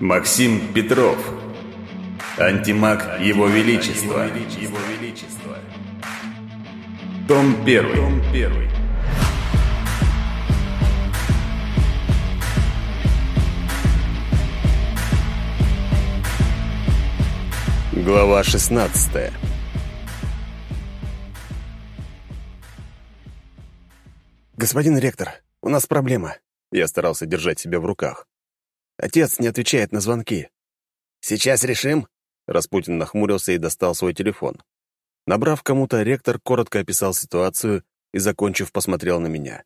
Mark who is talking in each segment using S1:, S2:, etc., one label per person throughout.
S1: Максим Петров. Антимаг Его Величества. Том 1.
S2: Глава 16 «Господин ректор, у нас проблема». Я старался держать себя в руках. Отец не отвечает на звонки. «Сейчас решим?» Распутин нахмурился и достал свой телефон. Набрав кому-то, ректор коротко описал ситуацию и, закончив, посмотрел на меня.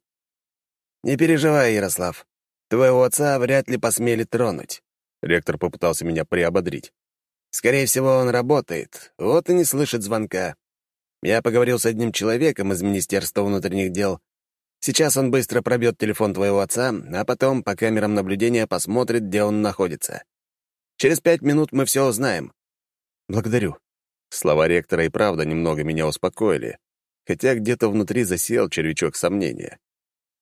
S2: «Не переживай, Ярослав. Твоего отца вряд ли посмели тронуть». Ректор попытался меня приободрить. «Скорее всего, он работает, вот и не слышит звонка. Я поговорил с одним человеком из Министерства внутренних дел. Сейчас он быстро пробьет телефон твоего отца, а потом по камерам наблюдения посмотрит, где он находится. Через пять минут мы все узнаем». «Благодарю». Слова ректора и правда немного меня успокоили, хотя где-то внутри засел червячок сомнения.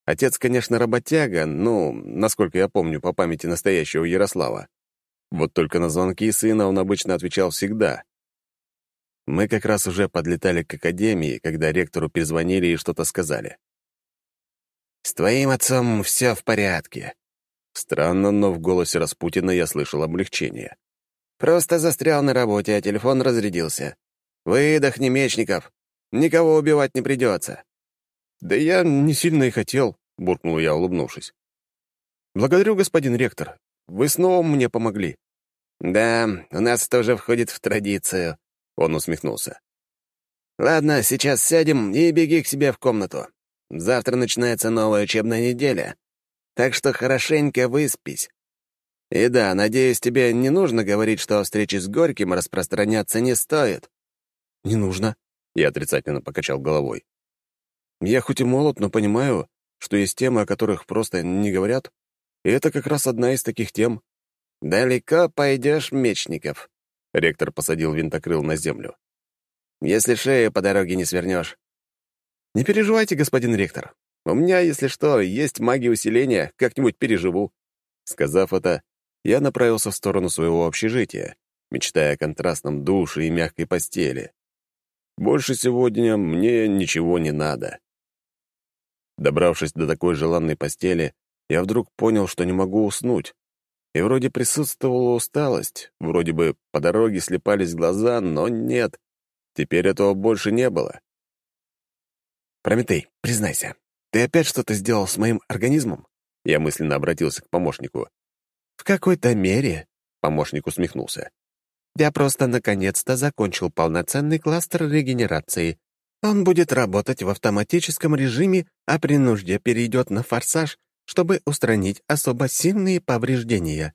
S2: Отец, конечно, работяга, ну, насколько я помню по памяти настоящего Ярослава. Вот только на звонки сына он обычно отвечал всегда. Мы как раз уже подлетали к академии, когда ректору перезвонили и что-то сказали. «С твоим отцом все в порядке». Странно, но в голосе Распутина я слышал облегчение. «Просто застрял на работе, а телефон разрядился. Выдохни, Мечников. Никого убивать не придется». «Да я не сильно и хотел», — буркнул я, улыбнувшись. «Благодарю, господин ректор. Вы снова мне помогли». «Да, у нас тоже входит в традицию», — он усмехнулся. «Ладно, сейчас сядем и беги к себе в комнату. Завтра начинается новая учебная неделя, так что хорошенько выспись. И да, надеюсь, тебе не нужно говорить, что о встрече с Горьким распространяться не стоит». «Не нужно», — я отрицательно покачал головой. «Я хоть и молод, но понимаю, что есть темы, о которых просто не говорят, и это как раз одна из таких тем». «Далеко пойдешь, Мечников», — ректор посадил винтокрыл на землю. «Если шею по дороге не свернешь, «Не переживайте, господин ректор. У меня, если что, есть магия усиления, как-нибудь переживу». Сказав это, я направился в сторону своего общежития, мечтая о контрастном душе и мягкой постели. Больше сегодня мне ничего не надо. Добравшись до такой желанной постели, я вдруг понял, что не могу уснуть. И вроде присутствовала усталость, вроде бы по дороге слепались глаза, но нет, теперь этого больше не было. «Прометей, признайся, ты опять что-то сделал с моим организмом?» Я мысленно обратился к помощнику. «В какой-то мере», — помощник усмехнулся. «Я просто наконец-то закончил полноценный кластер регенерации. Он будет работать в автоматическом режиме, а при нужде перейдет на форсаж, чтобы устранить особо сильные повреждения».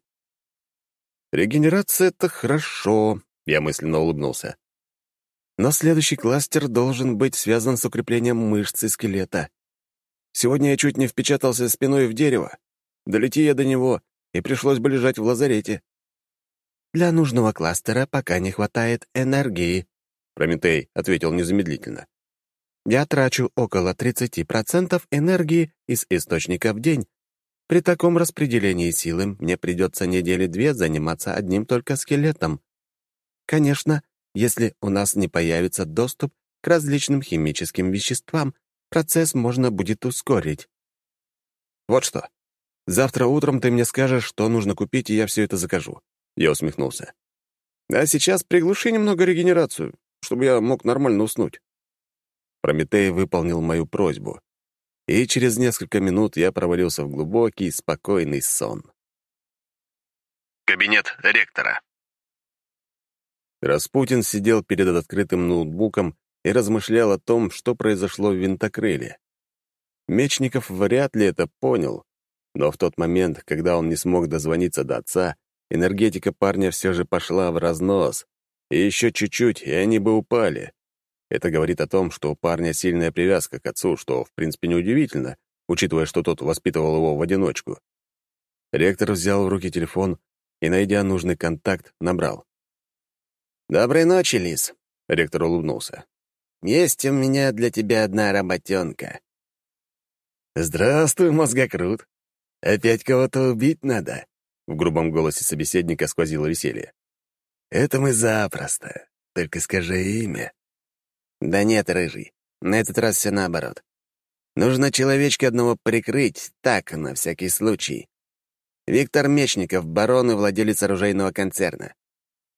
S2: «Регенерация — это хорошо», — я мысленно улыбнулся. Но следующий кластер должен быть связан с укреплением мышц и скелета. Сегодня я чуть не впечатался спиной в дерево. Долети я до него, и пришлось бы лежать в лазарете. «Для нужного кластера пока не хватает энергии», — Прометей ответил незамедлительно. «Я трачу около 30% энергии из источника в день. При таком распределении силы мне придется недели две заниматься одним только скелетом. Конечно, если у нас не появится доступ к различным химическим веществам, процесс можно будет ускорить. Вот что. Завтра утром ты мне скажешь, что нужно купить, и я все это закажу. Я усмехнулся. А сейчас приглуши немного регенерацию, чтобы я мог нормально уснуть. Прометей выполнил мою просьбу, и через несколько минут я провалился в глубокий, спокойный сон.
S1: Кабинет ректора.
S2: Распутин сидел перед открытым ноутбуком и размышлял о том, что произошло в винтокрыле. Мечников вряд ли это понял, но в тот момент, когда он не смог дозвониться до отца, энергетика парня все же пошла в разнос, и еще чуть-чуть, и они бы упали. Это говорит о том, что у парня сильная привязка к отцу, что, в принципе, неудивительно, учитывая, что тот воспитывал его в одиночку. Ректор взял в руки телефон и, найдя нужный контакт, набрал. «Доброй ночи, Лис», — ректор улыбнулся. «Есть у меня для тебя одна работенка». «Здравствуй, мозгокрут. Опять кого-то убить надо?» В грубом голосе собеседника сквозило веселье. «Это мы запросто. Только скажи имя». «Да нет, рыжий. На этот раз все наоборот. Нужно человечка одного прикрыть, так, на всякий случай. Виктор Мечников, барон и владелец оружейного концерна».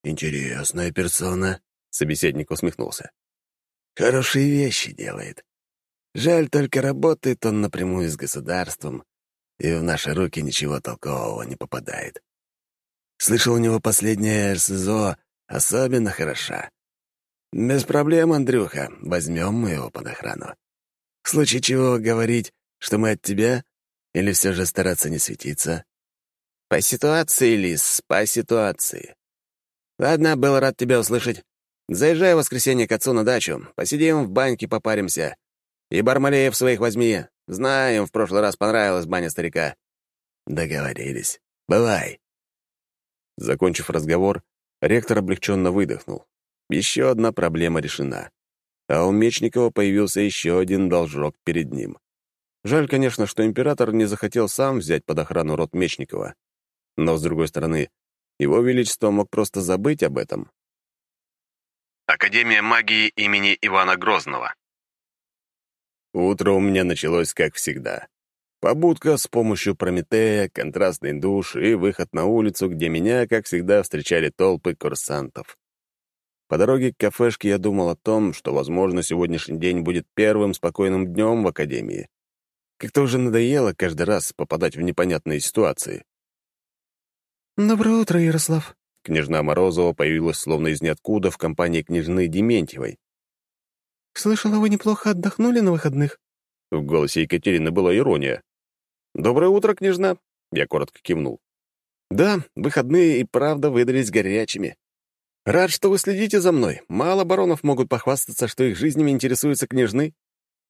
S2: «Интересная персона», — собеседник усмехнулся. «Хорошие вещи делает. Жаль, только работает он напрямую с государством, и в наши руки ничего толкового не попадает. Слышал, у него последняя СЗО особенно хороша. Без проблем, Андрюха, возьмем мы его под охрану. В случае чего говорить, что мы от тебя, или все же стараться не светиться? По ситуации, Лис, по ситуации. Ладно, был рад тебя услышать. Заезжай в воскресенье к отцу на дачу, посидим в баньке, попаримся. И Бармалеев своих возьми. Знаем, в прошлый раз понравилась баня старика». «Договорились. Бывай». Закончив разговор, ректор облегченно выдохнул. Еще одна проблема решена. А у Мечникова появился еще один должок перед ним. Жаль, конечно, что император не захотел сам взять под охрану род Мечникова. Но, с другой стороны, его Величество мог просто забыть об этом.
S1: Академия магии имени Ивана Грозного.
S2: Утро у меня началось как всегда. Побудка с помощью Прометея, контрастный душ и выход на улицу, где меня, как всегда, встречали толпы курсантов. По дороге к кафешке я думал о том, что, возможно, сегодняшний день будет первым спокойным днем в Академии. Как-то уже надоело каждый раз попадать в непонятные ситуации.
S3: «Доброе утро, Ярослав».
S2: Княжна Морозова появилась словно из ниоткуда в компании княжны Дементьевой.
S3: «Слышала, вы неплохо отдохнули на выходных?»
S2: В голосе Екатерины была ирония. «Доброе утро, княжна!» Я коротко кивнул. «Да, выходные и правда выдались горячими. Рад, что вы следите за мной. Мало баронов могут похвастаться, что их жизнями интересуются княжны».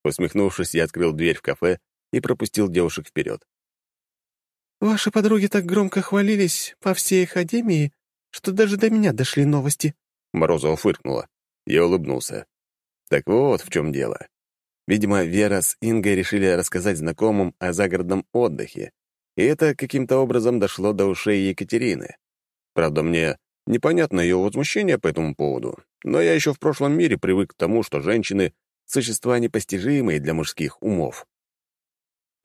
S2: Усмехнувшись, я открыл дверь в кафе и пропустил девушек вперед.
S3: «Ваши подруги так громко хвалились по всей академии, что даже до меня дошли новости».
S2: Морозова фыркнула. Я улыбнулся. Так вот в чем дело. Видимо, Вера с Ингой решили рассказать знакомым о загородном отдыхе, и это каким-то образом дошло до ушей Екатерины. Правда, мне непонятно ее возмущение по этому поводу, но я еще в прошлом мире привык к тому, что женщины — существа непостижимые для мужских умов.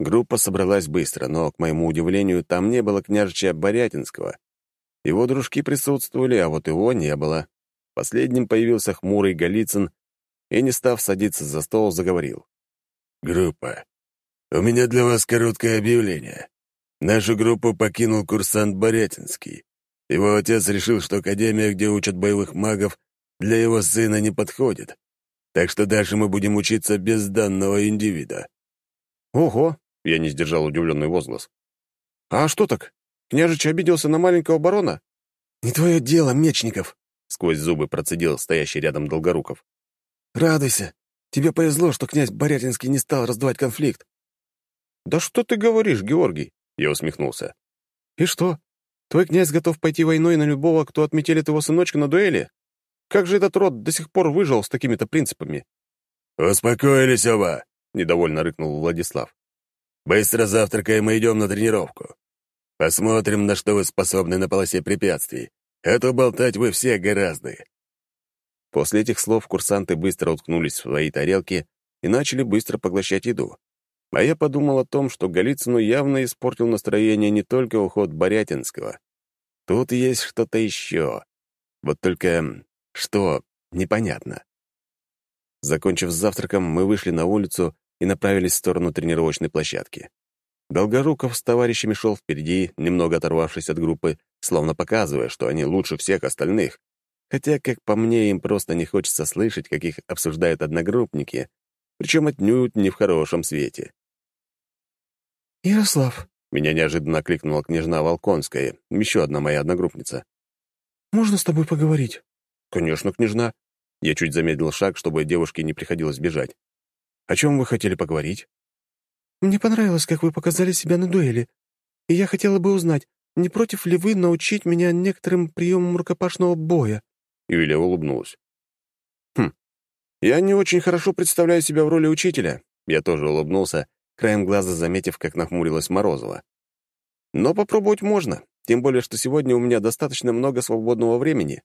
S2: Группа собралась быстро, но, к моему удивлению, там не было княжича Борятинского. Его дружки присутствовали, а вот его не было. Последним появился хмурый Голицын и, не став садиться за стол, заговорил. «Группа, у меня для вас короткое объявление. Нашу группу покинул курсант Борятинский. Его отец решил, что академия, где учат боевых магов, для его сына не подходит. Так что дальше мы будем учиться без данного индивида».
S3: «Ого!»
S2: — я не сдержал удивленный возглас.
S3: «А что так? Княжич обиделся на маленького барона?»
S2: «Не твое дело, Мечников!» — сквозь зубы процедил стоящий рядом Долгоруков. Радуйся. Тебе повезло, что князь Борятинский не стал раздувать конфликт.
S3: «Да что ты говоришь, Георгий?» — я усмехнулся. «И что? Твой князь готов пойти войной на любого, кто отметелит его сыночка на дуэли? Как же этот род до сих пор выжил с такими-то принципами?»
S2: «Успокоились оба!» — недовольно рыкнул Владислав. «Быстро завтракаем и идем на тренировку. Посмотрим, на что вы способны на полосе препятствий. А то болтать вы все гораздо. После этих слов курсанты быстро уткнулись в свои тарелки и начали быстро поглощать еду. А я подумал о том, что Голицыну явно испортил настроение не только уход Борятинского. Тут есть что-то еще. Вот только что, непонятно. Закончив с завтраком, мы вышли на улицу и направились в сторону тренировочной площадки. Долгоруков с товарищами шел впереди, немного оторвавшись от группы, словно показывая, что они лучше всех остальных, Хотя, как по мне, им просто не хочется слышать, как их обсуждают одногруппники, причем отнюдь не в хорошем свете.
S3: «Ярослав», —
S2: меня неожиданно окликнула княжна Волконская, еще одна моя одногруппница.
S3: «Можно с тобой поговорить?»
S2: «Конечно, княжна». Я чуть замедлил шаг, чтобы девушке не приходилось бежать. «О чем вы хотели поговорить?»
S3: «Мне понравилось, как вы показали себя на дуэли, и я хотела бы узнать, не против ли вы научить меня некоторым приемам рукопашного боя?»
S2: Юлия улыбнулась. «Хм, я не очень хорошо представляю себя в роли учителя». Я тоже улыбнулся, краем глаза заметив, как нахмурилась Морозова. «Но попробовать можно. тем более, что сегодня у меня достаточно много свободного времени».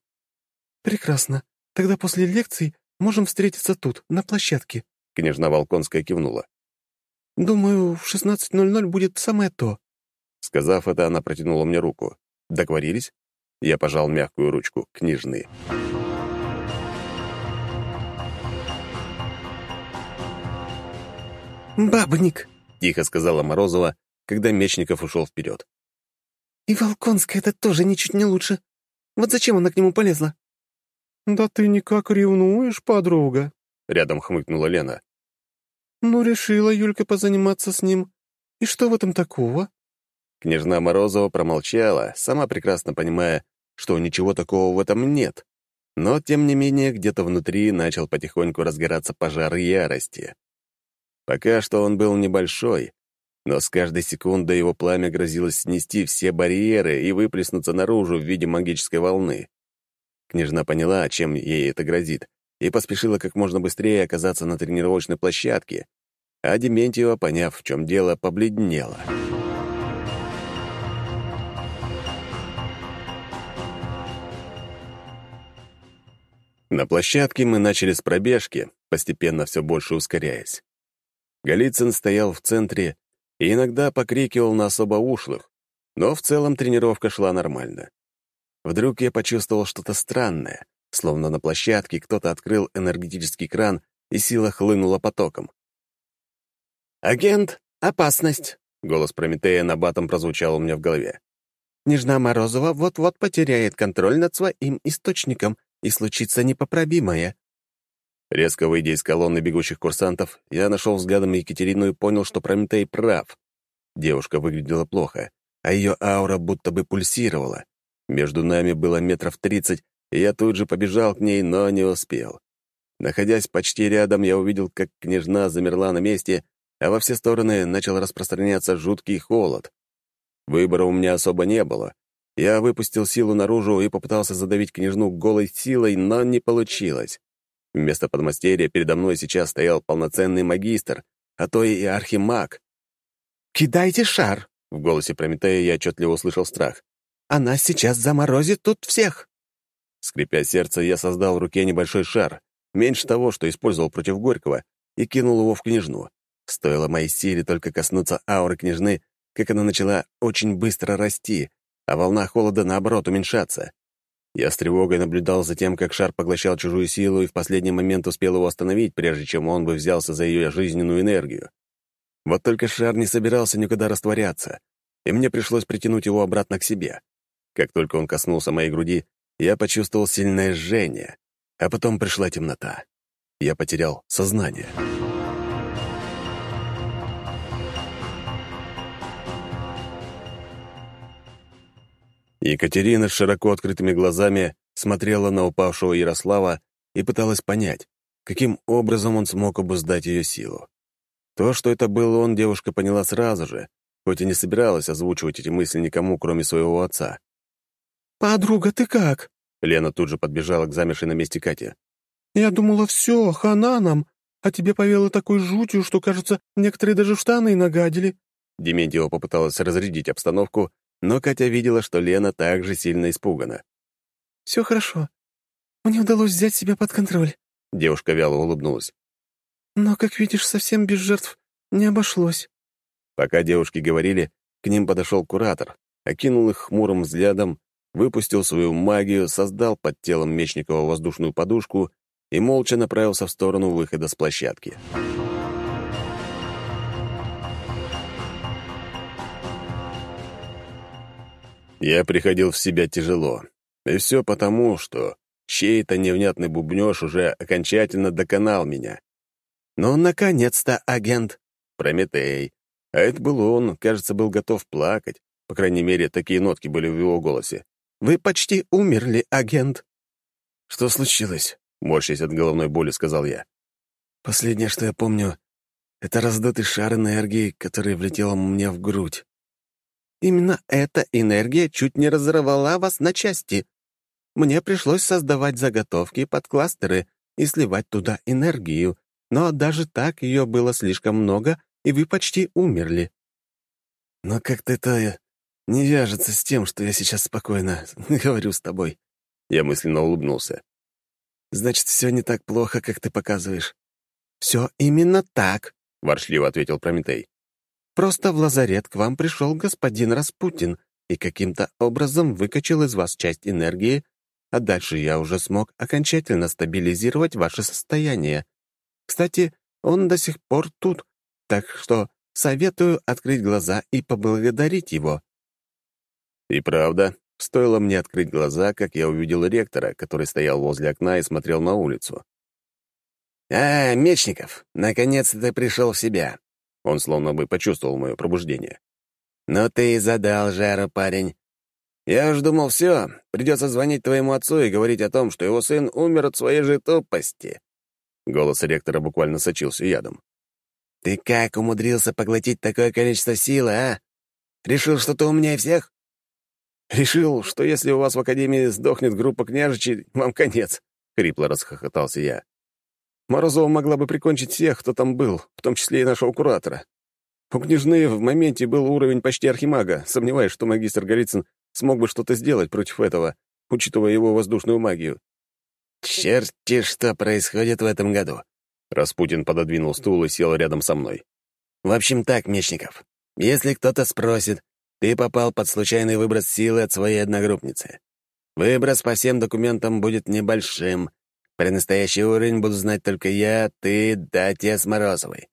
S3: «Прекрасно. Тогда после лекций можем встретиться тут, на площадке», — княжна Волконская кивнула. «Думаю, в 16.00 будет самое то».
S2: Сказав это, она протянула мне руку. «Договорились?» Я пожал мягкую ручку княжны.
S3: «Бабник!»
S2: — тихо сказала Морозова, когда Мечников ушел вперед.
S3: «И Волконская это тоже ничуть не лучше. Вот зачем она к нему полезла?» «Да ты никак ревнуешь, подруга», — рядом хмыкнула Лена. «Ну, решила Юлька позаниматься с ним. И что в этом такого?»
S2: Княжна Морозова промолчала, сама прекрасно понимая, что ничего такого в этом нет. Но, тем не менее, где-то внутри начал потихоньку разгораться пожар ярости. Пока что он был небольшой, но с каждой секундой его пламя грозилось снести все барьеры и выплеснуться наружу в виде магической волны. Княжна поняла, чем ей это грозит, и поспешила как можно быстрее оказаться на тренировочной площадке, а Дементьева, поняв, в чем дело, побледнела. На площадке мы начали с пробежки, постепенно все больше ускоряясь. Голицын стоял в центре и иногда покрикивал на особо ушлых, но в целом тренировка шла нормально. Вдруг я почувствовал что-то странное, словно на площадке кто-то открыл энергетический кран, и сила хлынула потоком.
S3: «Агент, опасность!»
S2: — голос Прометея на батом прозвучал у меня в голове.
S3: «Нежна Морозова вот-вот потеряет контроль над своим источником, и случится непоправимое.
S2: Резко выйдя из колонны бегущих курсантов, я нашел взглядом Екатерину и понял, что Прометей прав. Девушка выглядела плохо, а ее аура будто бы пульсировала. Между нами было метров тридцать, и я тут же побежал к ней, но не успел. Находясь почти рядом, я увидел, как княжна замерла на месте, а во все стороны начал распространяться жуткий холод. Выбора у меня особо не было. Я выпустил силу наружу и попытался задавить княжну голой силой, но не получилось. Вместо подмастерья передо мной сейчас стоял полноценный магистр, а то и архимаг.
S3: «Кидайте шар!» — в голосе Прометея я отчетливо услышал страх. «Она сейчас заморозит тут всех!»
S2: Скрипя сердце, я создал в руке небольшой шар, меньше того, что использовал против Горького, и кинул его в княжну. Стоило моей силе только коснуться ауры княжны, как она начала очень быстро расти, а волна холода, наоборот, уменьшаться. Я с тревогой наблюдал за тем, как шар поглощал чужую силу и в последний момент успел его остановить, прежде чем он бы взялся за ее жизненную энергию. Вот только шар не собирался никуда растворяться, и мне пришлось притянуть его обратно к себе. Как только он коснулся моей груди, я почувствовал сильное жжение, а потом пришла темнота. Я потерял сознание. Екатерина с широко открытыми глазами смотрела на упавшего Ярослава и пыталась понять, каким образом он смог обуздать ее силу. То, что это был он, девушка поняла сразу же, хоть и не собиралась озвучивать эти мысли никому, кроме своего отца.
S3: «Подруга, ты как?»
S2: Лена тут же подбежала к замершей на месте Кате.
S3: «Я думала, все, хана нам, а тебе повело такой жутью, что, кажется, некоторые даже в штаны нагадили».
S2: Дементьева попыталась разрядить обстановку, но Катя видела, что Лена также сильно испугана.
S3: «Все хорошо. Мне удалось взять себя под контроль», —
S2: девушка вяло улыбнулась.
S3: «Но, как видишь, совсем без жертв не обошлось».
S2: Пока девушки говорили, к ним подошел куратор, окинул их хмурым взглядом, выпустил свою магию, создал под телом Мечникова воздушную подушку и молча направился в сторону выхода с площадки. Я приходил в себя тяжело. И все потому, что чей-то невнятный бубнёж уже окончательно доконал меня.
S3: «Ну, наконец-то, агент!»
S2: Прометей. А это был он, кажется, был готов плакать. По крайней мере, такие нотки были в его голосе.
S3: «Вы почти умерли, агент!»
S2: «Что случилось?» — морщась от головной боли, сказал я. «Последнее, что я помню, это раздутый шар энергии, который влетел мне в грудь.
S3: Именно эта энергия чуть не разорвала вас на части. Мне пришлось создавать заготовки под кластеры и сливать туда энергию, но даже так ее было слишком много, и вы почти умерли.
S2: Но как-то это не вяжется с тем, что я сейчас спокойно говорю с тобой». Я мысленно улыбнулся. «Значит, все не так плохо, как ты показываешь». «Все именно так», — воршливо ответил Прометей. «Просто в лазарет к вам пришел господин Распутин и каким-то образом выкачал из вас часть энергии, а дальше я уже смог окончательно стабилизировать ваше состояние. Кстати, он до сих пор тут, так что советую открыть глаза и поблагодарить его». И правда, стоило мне открыть глаза, как я увидел ректора, который стоял возле окна и смотрел на улицу.
S4: «А, Мечников, наконец-то ты пришел в себя!»
S2: Он словно бы почувствовал мое пробуждение.
S4: «Ну ты и задал жару, парень. Я уж думал, все, придется звонить твоему отцу и говорить о том, что его сын умер от своей же тупости».
S2: Голос ректора буквально сочился ядом.
S4: «Ты как умудрился поглотить такое количество силы, а? Решил, что ты умнее всех?»
S3: «Решил, что если у вас в Академии сдохнет группа княжичей, вам конец», — хрипло расхохотался я. Морозова могла бы прикончить всех, кто там был, в том числе и нашего куратора. У княжны в моменте был уровень почти архимага, сомневаюсь, что магистр Голицын смог бы что-то сделать против этого, учитывая его воздушную магию.
S4: «Черти, что происходит в этом году!»
S2: Распутин пододвинул стул и сел рядом со мной.
S4: «В общем так, Мечников, если кто-то спросит, ты попал под случайный выброс силы от своей одногруппницы. Выброс по всем документам будет небольшим, про настоящий уровень буду знать только я, ты, да отец Морозовый.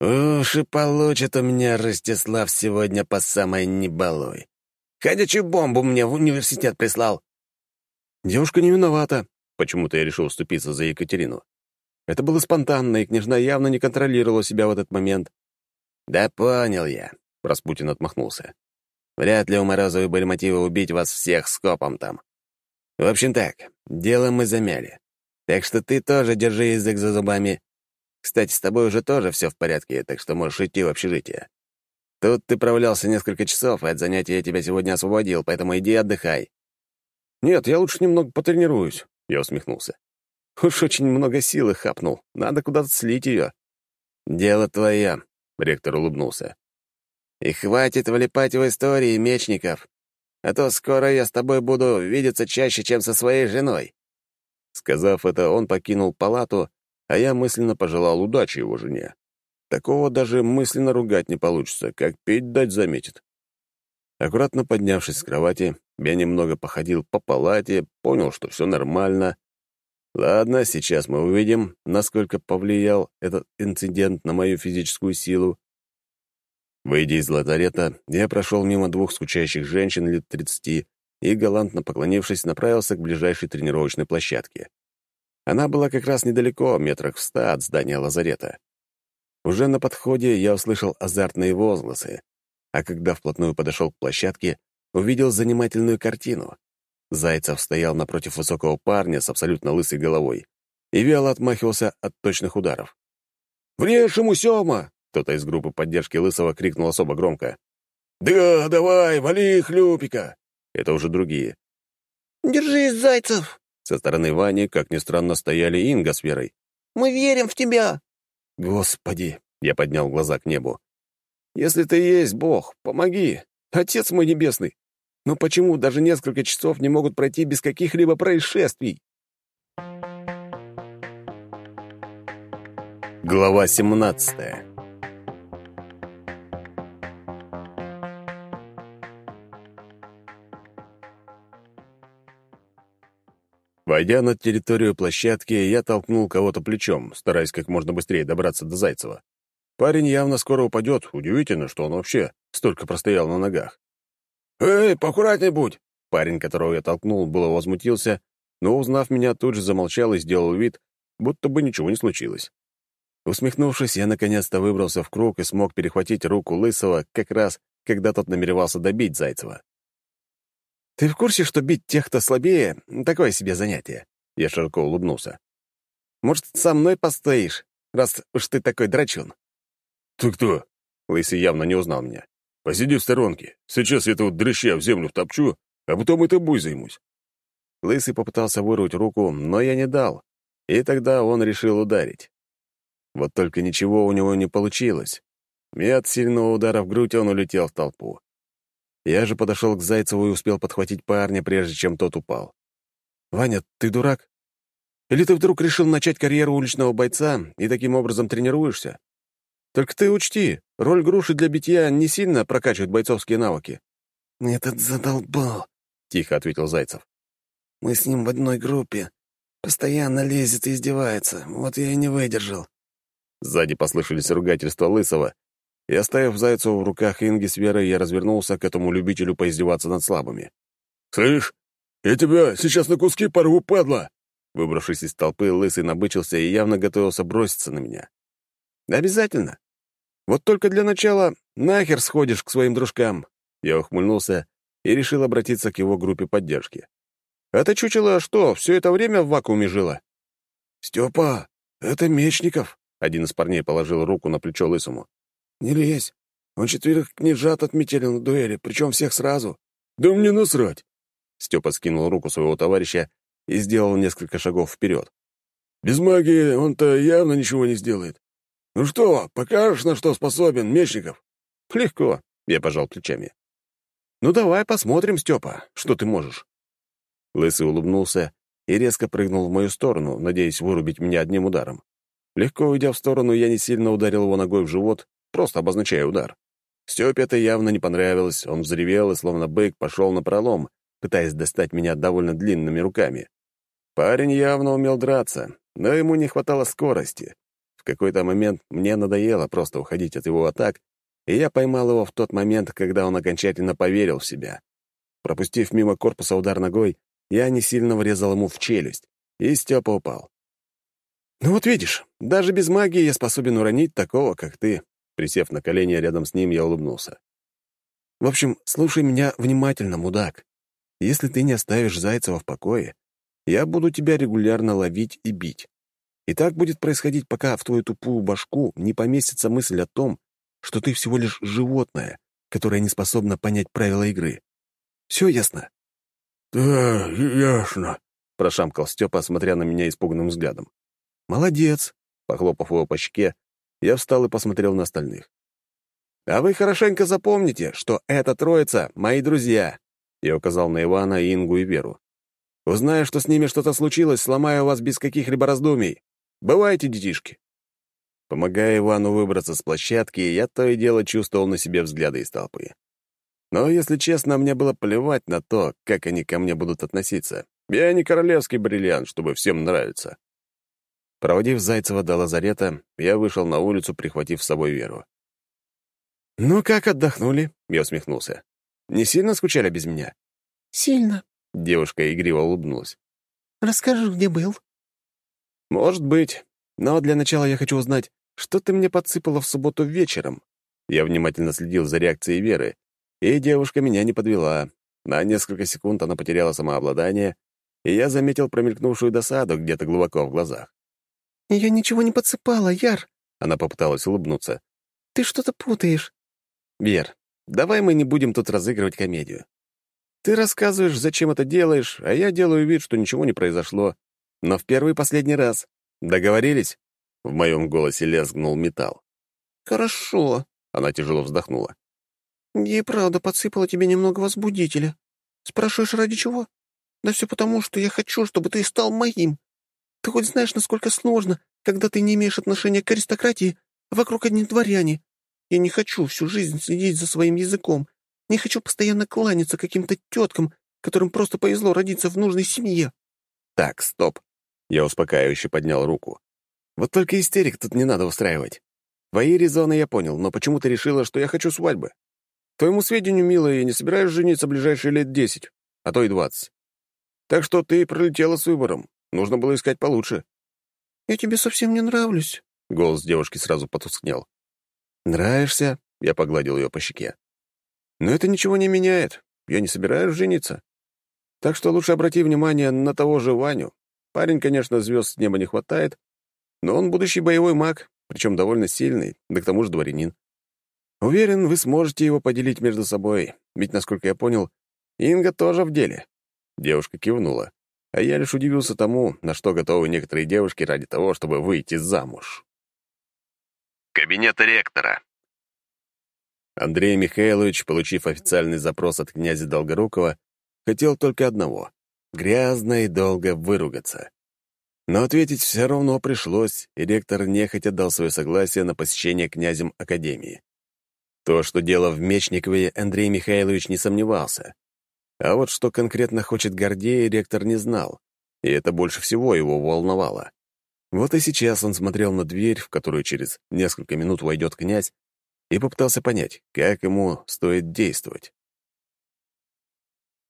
S4: Уж и получит у меня Ростислав сегодня по самой небалуй. Ходячую бомбу мне в университет прислал.
S3: Девушка не виновата. Почему-то я решил вступиться за Екатерину. Это было спонтанно, и княжна явно не контролировала себя в этот момент.
S4: «Да понял я», — Распутин отмахнулся. «Вряд ли у Морозовой были мотивы убить вас всех скопом там. В общем так, дело мы замяли. Так что ты тоже держи язык за зубами. Кстати, с тобой уже тоже все в порядке, так что можешь идти в общежитие. Тут ты провалялся несколько часов, и от занятий я тебя сегодня освободил, поэтому иди отдыхай».
S3: «Нет, я лучше немного потренируюсь», — я усмехнулся. «Уж очень много силы хапнул. Надо куда-то слить ее».
S4: «Дело твое», — ректор улыбнулся. «И хватит влипать в истории, Мечников, а то скоро я с тобой буду видеться чаще, чем со своей женой».
S2: Сказав это, он покинул палату, а я мысленно пожелал удачи его жене. Такого даже мысленно ругать не получится, как петь дать заметит. Аккуратно поднявшись с кровати, я немного походил по палате, понял, что все нормально. Ладно, сейчас мы увидим, насколько повлиял этот инцидент на мою физическую силу. Выйдя из лазарета, я прошел мимо двух скучающих женщин лет тридцати и, галантно поклонившись, направился к ближайшей тренировочной площадке. Она была как раз недалеко, метрах в ста от здания лазарета. Уже на подходе я услышал азартные возгласы, а когда вплотную подошел к площадке, увидел занимательную картину. Зайцев стоял напротив высокого парня с абсолютно лысой головой и вяло отмахивался от точных ударов.
S3: «Врежь ему, Сёма!» — кто-то из группы поддержки Лысого крикнул особо громко. «Да, давай, вали хлюпика!»
S2: Это уже другие.
S5: «Держись, Зайцев!»
S2: Со стороны Вани, как ни странно, стояли Инга с Верой.
S5: «Мы верим в тебя!»
S3: «Господи!» — я поднял глаза к небу. «Если ты есть Бог, помоги! Отец мой небесный! Но почему даже несколько часов не могут пройти без каких-либо происшествий?»
S2: Глава семнадцатая Войдя на территорию площадки, я толкнул кого-то плечом, стараясь как можно быстрее добраться до Зайцева. Парень явно скоро упадет. Удивительно, что он вообще столько простоял на ногах.
S3: «Эй, поаккуратней будь!»
S2: Парень, которого я толкнул, было возмутился, но, узнав меня, тут же замолчал и сделал вид, будто бы ничего не случилось. Усмехнувшись, я наконец-то выбрался в круг и смог перехватить руку Лысого как раз, когда тот намеревался добить Зайцева.
S3: «Ты в курсе, что бить тех, кто слабее, — такое себе занятие?» Я широко улыбнулся. «Может, со мной постоишь, раз уж ты такой драчун?»
S2: «Ты кто?» Лысый явно не узнал меня. «Посиди в сторонке. Сейчас я этого дрыща в землю втопчу, а потом и тобой займусь». Лысый попытался вырвать руку, но я не дал, и тогда он решил ударить. Вот только ничего у него не получилось. И от сильного удара в грудь он улетел в толпу. Я же подошел к Зайцеву и успел подхватить парня, прежде чем тот упал. «Ваня, ты дурак? Или ты вдруг решил начать карьеру уличного бойца и таким образом тренируешься? Только ты учти, роль груши для битья не сильно прокачивает бойцовские навыки».
S5: «Этот задолбал», — тихо ответил Зайцев. «Мы с ним в одной группе. Постоянно лезет и издевается. Вот я и не выдержал».
S2: Сзади послышались ругательства Лысого, и, оставив Зайцеву в руках Инги с Верой, я развернулся к этому любителю поиздеваться над слабыми.
S3: «Слышь, я тебя сейчас на куски порву, падла!»
S2: Выбравшись из толпы, Лысый набычился и явно готовился броситься на меня. «Обязательно. Вот только для начала нахер сходишь к своим дружкам!» Я ухмыльнулся и решил обратиться к его группе поддержки. «Это чучело что, все это время в вакууме жило?»
S3: «Степа, это Мечников!»
S2: Один из парней положил руку на плечо Лысому.
S3: «Не лезь. Он четверых княжат отметили на дуэли, причем всех сразу. Да мне насрать!»
S2: Степа скинул руку своего товарища и сделал несколько шагов вперед.
S3: «Без магии он-то явно ничего не сделает. Ну что, покажешь, на что способен, Мечников?»
S2: «Легко», — я пожал плечами. «Ну давай посмотрим, Степа, что ты можешь». Лысый улыбнулся и резко прыгнул в мою сторону, надеясь вырубить меня одним ударом. Легко уйдя в сторону, я не сильно ударил его ногой в живот, просто обозначая удар. Степе это явно не понравилось, он взревел и, словно бык, пошел на пролом, пытаясь достать меня довольно длинными руками. Парень явно умел драться, но ему не хватало скорости. В какой-то момент мне надоело просто уходить от его атак, и я поймал его в тот момент, когда он окончательно поверил в себя. Пропустив мимо корпуса удар ногой, я не сильно врезал ему в челюсть, и Степа упал. «Ну вот видишь, даже без магии я способен уронить такого, как ты». Присев на колени рядом с ним, я улыбнулся. «В общем, слушай меня внимательно, мудак. Если ты не оставишь Зайцева в покое, я буду тебя регулярно ловить и бить. И так будет происходить, пока в твою тупую башку не поместится мысль о том, что ты всего лишь животное, которое не способно понять правила игры. Все ясно?»
S3: «Да, ясно», —
S2: прошамкал Степа, смотря на меня испуганным взглядом. «Молодец!» — похлопав его по щеке, я встал и посмотрел на остальных. «А вы хорошенько запомните, что эта троица — мои друзья!» Я указал на Ивана, Ингу и Веру. «Узнаю, что с ними что-то случилось, сломаю вас без каких-либо раздумий. Бывайте, детишки!» Помогая Ивану выбраться с площадки, я то и дело чувствовал на себе взгляды из толпы. Но, если честно, мне было плевать на то, как они ко мне будут относиться. Я не королевский бриллиант, чтобы всем нравиться. Проводив Зайцева до лазарета, я вышел на улицу, прихватив с собой Веру. «Ну как отдохнули?» — я усмехнулся. «Не сильно скучали без меня?»
S5: «Сильно», —
S2: девушка игриво улыбнулась.
S5: «Расскажи, где был?»
S2: «Может быть. Но для начала я хочу узнать, что ты мне подсыпала в субботу вечером?» Я внимательно следил за реакцией Веры, и девушка меня не подвела. На несколько секунд она потеряла самообладание, и я заметил промелькнувшую досаду где-то глубоко в глазах.
S5: «Я ничего не подсыпала, Яр!»
S2: Она попыталась улыбнуться.
S5: «Ты что-то путаешь».
S2: «Вер, давай мы не будем тут разыгрывать комедию. Ты рассказываешь, зачем это делаешь, а я делаю вид, что ничего не произошло. Но в первый и последний раз. Договорились?» В моем голосе лязгнул металл.
S5: «Хорошо», —
S2: она тяжело вздохнула.
S5: «Я и правда подсыпала тебе немного возбудителя. Спрашиваешь, ради чего? Да все потому, что я хочу, чтобы ты стал моим. Ты хоть знаешь, насколько сложно, когда ты не имеешь отношения к аристократии, а вокруг одни дворяне? Я не хочу всю жизнь следить за своим языком. Не хочу постоянно кланяться каким-то теткам, которым просто повезло родиться в нужной семье».
S2: «Так, стоп». Я успокаивающе поднял руку. «Вот только истерик тут не надо устраивать. Твои резоны я понял, но почему ты решила, что я хочу свадьбы? Твоему сведению, милая, я не собираюсь жениться ближайшие лет десять, а то и двадцать. Так что ты пролетела с выбором. Нужно было искать получше».
S5: «Я тебе совсем не нравлюсь».
S2: Голос девушки сразу потускнел. «Нравишься?» — я погладил ее по щеке. «Но это ничего не меняет. Я не собираюсь жениться. Так что лучше обрати внимание на того же Ваню. Парень, конечно, звезд с неба не хватает, но он будущий боевой маг, причем довольно сильный, да к тому же дворянин. Уверен, вы сможете его поделить между собой, ведь, насколько я понял, Инга тоже в деле». Девушка кивнула а я лишь удивился тому, на что готовы некоторые девушки ради того, чтобы выйти замуж.
S1: Кабинет ректора.
S2: Андрей Михайлович, получив официальный запрос от князя Долгорукова, хотел только одного — грязно и долго выругаться. Но ответить все равно пришлось, и ректор нехотя дал свое согласие на посещение князем Академии. То, что дело в Мечникове, Андрей Михайлович не сомневался. А вот что конкретно хочет Гордей, ректор не знал, и это больше всего его волновало. Вот и сейчас он смотрел на дверь, в которую через несколько минут войдет князь, и попытался понять, как ему стоит действовать.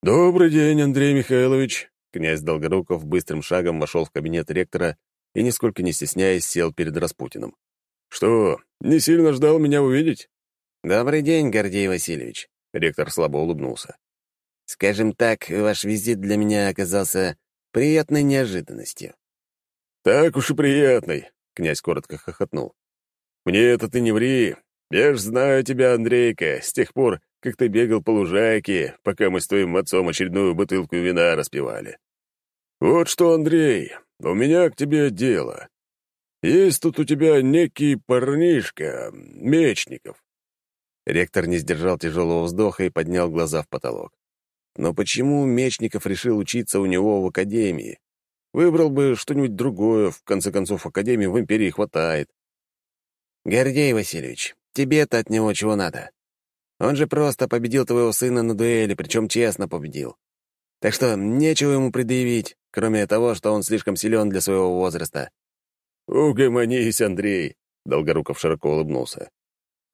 S2: «Добрый день, Андрей Михайлович!» Князь Долгоруков быстрым шагом вошел в кабинет ректора и, нисколько не стесняясь, сел перед Распутиным. «Что, не сильно ждал меня увидеть?»
S4: «Добрый день, Гордей Васильевич», — ректор слабо улыбнулся. «Скажем так, ваш визит для меня оказался приятной неожиданностью».
S2: «Так уж и приятный», — князь коротко хохотнул. «Мне это ты не ври. Я ж знаю тебя, Андрейка, с тех пор, как ты бегал по лужайке, пока мы с твоим отцом очередную бутылку вина распивали. Вот что, Андрей, у меня к тебе дело. Есть тут у тебя некий парнишка, Мечников. Ректор не сдержал тяжелого вздоха и поднял глаза в потолок. Но почему Мечников решил учиться у него в академии? Выбрал бы что-нибудь другое, в конце концов, академии в империи хватает.
S4: «Гордей Васильевич, Тебе-то от него чего надо? Он же просто победил твоего сына на дуэли, причем честно победил. Так что нечего ему предъявить, кроме того, что он слишком силен для своего возраста».
S2: «Угомонись, Андрей», — Долгоруков широко улыбнулся.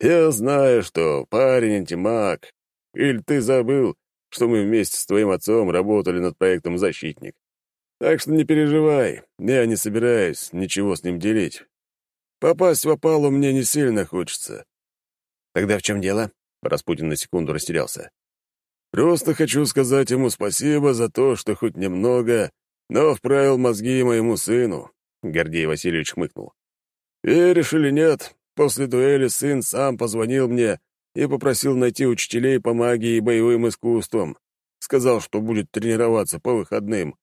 S2: «Я знаю, что парень антимаг. Или ты забыл, что мы вместе с твоим отцом работали над проектом «Защитник». Так что не переживай, я не собираюсь ничего с ним делить. Попасть в опалу мне не сильно хочется.
S4: «Тогда в чем дело?» Распутин на секунду растерялся.
S2: «Просто хочу сказать ему спасибо за то, что хоть немного, но вправил мозги моему сыну», — Гордей Васильевич хмыкнул. «Веришь или нет, после дуэли сын сам позвонил мне и попросил найти учителей по магии и боевым искусствам. Сказал, что будет тренироваться по выходным».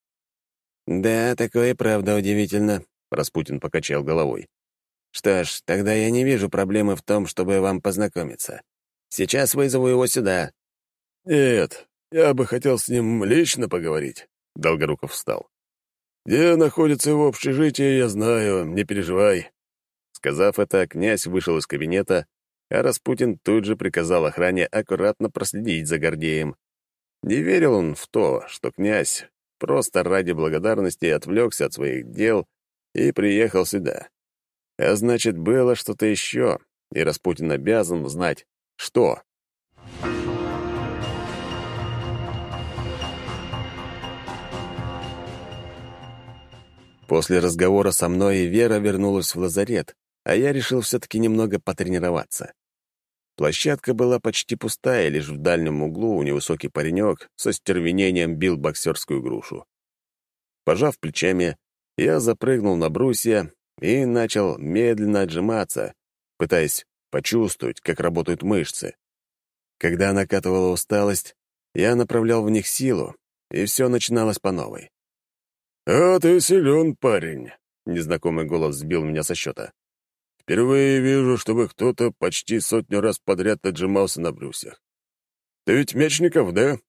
S4: «Да, такое правда удивительно», — Распутин покачал головой. Что ж, тогда я не вижу проблемы в том, чтобы вам познакомиться. Сейчас вызову его сюда.
S2: Нет, я бы хотел с ним лично поговорить. Долгоруков встал. Где находится его общежитие, я знаю, не переживай. Сказав это, князь вышел из кабинета, а Распутин тут же приказал охране аккуратно проследить за Гордеем. Не верил он в то, что князь просто ради благодарности отвлекся от своих дел и приехал сюда. А значит, было что-то еще, и Распутин обязан знать, что. После разговора со мной Вера вернулась в лазарет, а я решил все-таки немного потренироваться. Площадка была почти пустая, лишь в дальнем углу невысокий паренек со стервенением бил боксерскую грушу. Пожав плечами, я запрыгнул на брусья и начал медленно отжиматься, пытаясь почувствовать, как работают мышцы. Когда накатывала усталость, я направлял в них силу, и все начиналось по новой. «А ты силен, парень!» — незнакомый голос сбил меня со счета. «Впервые вижу, чтобы кто-то почти сотню раз подряд отжимался на брусьях. Ты ведь Мечников, да?»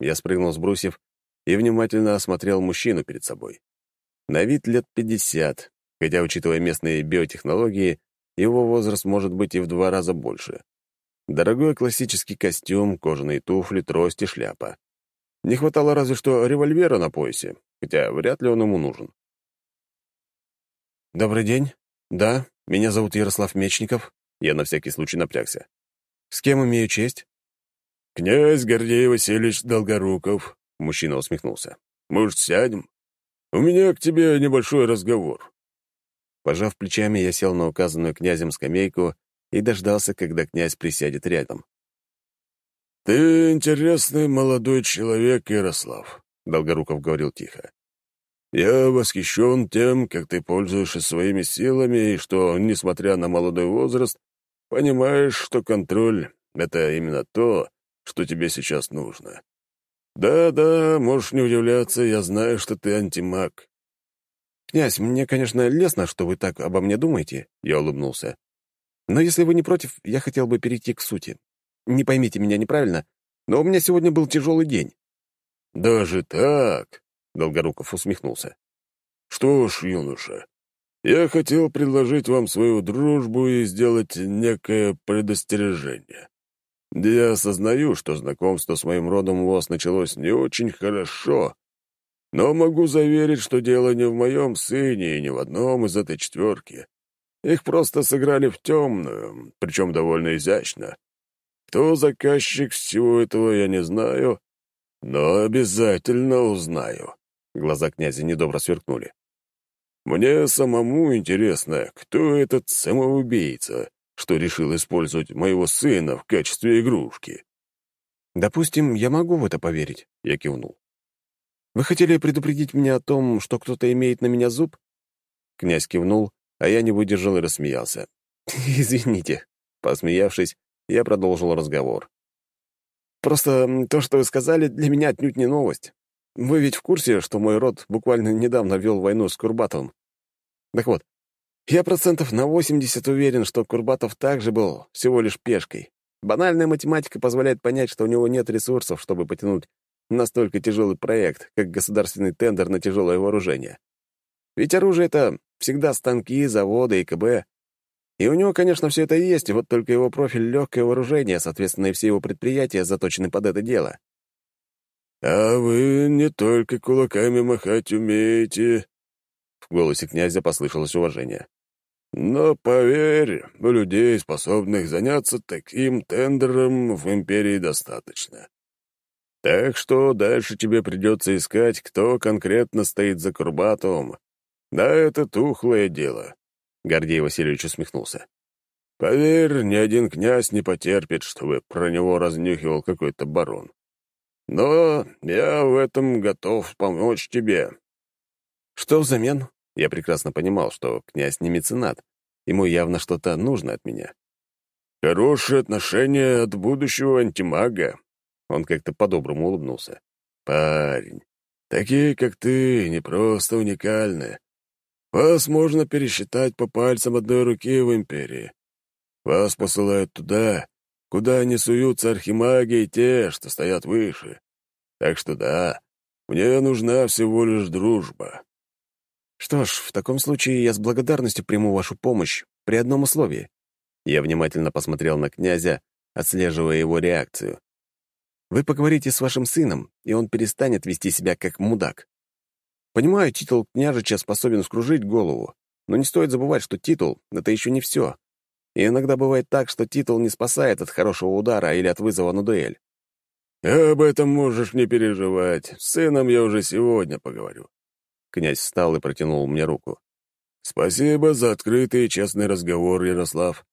S2: Я спрыгнул с брусьев и внимательно осмотрел мужчину перед собой. На вид лет пятьдесят, хотя, учитывая местные биотехнологии, его возраст может быть и в два раза больше. Дорогой классический костюм, кожаные туфли, трость и шляпа. Не хватало разве что револьвера на поясе, хотя вряд ли он ему нужен. «Добрый день. Да, меня зовут Ярослав Мечников». Я на всякий случай напрягся. «С кем имею честь?» «Князь Гордей Васильевич Долгоруков», — мужчина усмехнулся. «Может, сядем? У меня к тебе небольшой разговор». Пожав плечами, я сел на указанную князем скамейку и дождался, когда князь присядет рядом. «Ты интересный молодой человек, Ярослав», — Долгоруков говорил тихо. «Я восхищен тем, как ты пользуешься своими силами и что, несмотря на молодой возраст, понимаешь, что контроль — это именно то, что тебе сейчас нужно. Да-да, можешь не удивляться, я знаю, что ты антимаг. «Князь, мне, конечно, лестно, что вы так обо мне думаете», — я улыбнулся. «Но если вы не против, я хотел бы перейти к сути.
S3: не поймите меня неправильно, но у меня сегодня был тяжелый день».
S2: «Даже так?» — Долгоруков усмехнулся. «Что ж, юноша, я хотел предложить вам свою дружбу и сделать некое предостережение. Я осознаю, что знакомство с моим родом у вас началось не очень хорошо, но могу заверить, что дело не в моем сыне и не в одном из этой четверки. Их просто сыграли в темную, причем довольно изящно. Кто заказчик всего этого, я не знаю, но обязательно узнаю. Глаза князя недобро сверкнули. Мне самому интересно, кто этот самоубийца, что решил использовать моего сына в качестве игрушки.
S3: «Допустим, я могу в это поверить», — я кивнул. «Вы хотели предупредить меня о том, что кто-то имеет на меня зуб?» Князь кивнул, а я не выдержал и рассмеялся. «Извините». Посмеявшись, я продолжил разговор. «Просто то, что вы сказали, для меня отнюдь не новость. Вы ведь в курсе, что мой род буквально недавно вел войну с Курбатовым? Так вот, я процентов на 80 уверен, что Курбатов также был всего лишь пешкой. Банальная математика позволяет понять, что у него нет ресурсов, чтобы потянуть настолько тяжелый проект, как государственный тендер на тяжелое вооружение. Ведь оружие — это всегда станки, заводы и КБ. И у него, конечно, все это есть, вот только его профиль — легкое вооружение, соответственно, и все его предприятия заточены под это дело.
S2: «А вы не только кулаками махать умеете», в голосе князя послышалось уважение. «Но поверь, людей, способных заняться таким тендером, в империи достаточно. Так что дальше тебе придется искать, кто конкретно стоит за Курбатовым. Да, это тухлое дело», — Гордей Васильевич усмехнулся. «Поверь, ни один князь не потерпит, чтобы про него разнюхивал какой-то барон. Но я в этом готов помочь тебе».
S3: «Что взамен?» Я прекрасно понимал, что князь не меценат. Ему явно что-то нужно от меня.
S2: «Хорошие отношения от будущего антимага». Он как-то по-доброму улыбнулся. «Парень, такие, как ты, не просто уникальны. Вас можно пересчитать по пальцам одной руки в Империи. Вас посылают туда, куда не суются архимаги и те, что стоят выше. Так что да, мне нужна всего лишь дружба.
S3: «Что ж, в таком случае я с благодарностью приму вашу помощь при одном условии». Я внимательно посмотрел на князя, отслеживая его реакцию. «Вы поговорите с вашим сыном, и он перестанет вести себя как мудак. Понимаю, титул княжича способен скружить голову, но не стоит забывать, что титул — это еще не все. И иногда бывает так, что титул не спасает от хорошего удара или от вызова на дуэль.
S2: «Об этом можешь не переживать. С сыном я уже сегодня поговорю.
S3: Князь встал и протянул мне руку.
S2: «Спасибо за открытый и честный разговор, Ярослав.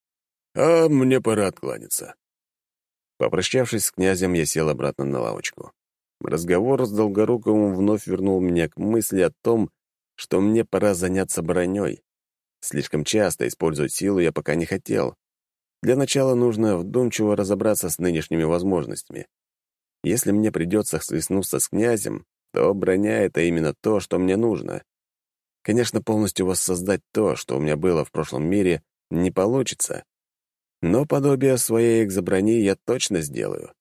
S2: А мне пора откланяться».
S3: Попрощавшись с князем, я сел обратно на лавочку. Разговор с Долгоруковым вновь вернул меня к мысли о том, что мне пора заняться броней. Слишком часто использовать силу я пока не хотел. Для начала нужно вдумчиво разобраться с нынешними возможностями. Если мне придется схлестнуться с князем, то броня — это именно то, что мне нужно. Конечно, полностью воссоздать то, что у меня было в прошлом мире, не получится. Но подобие своей экзоброни я точно сделаю.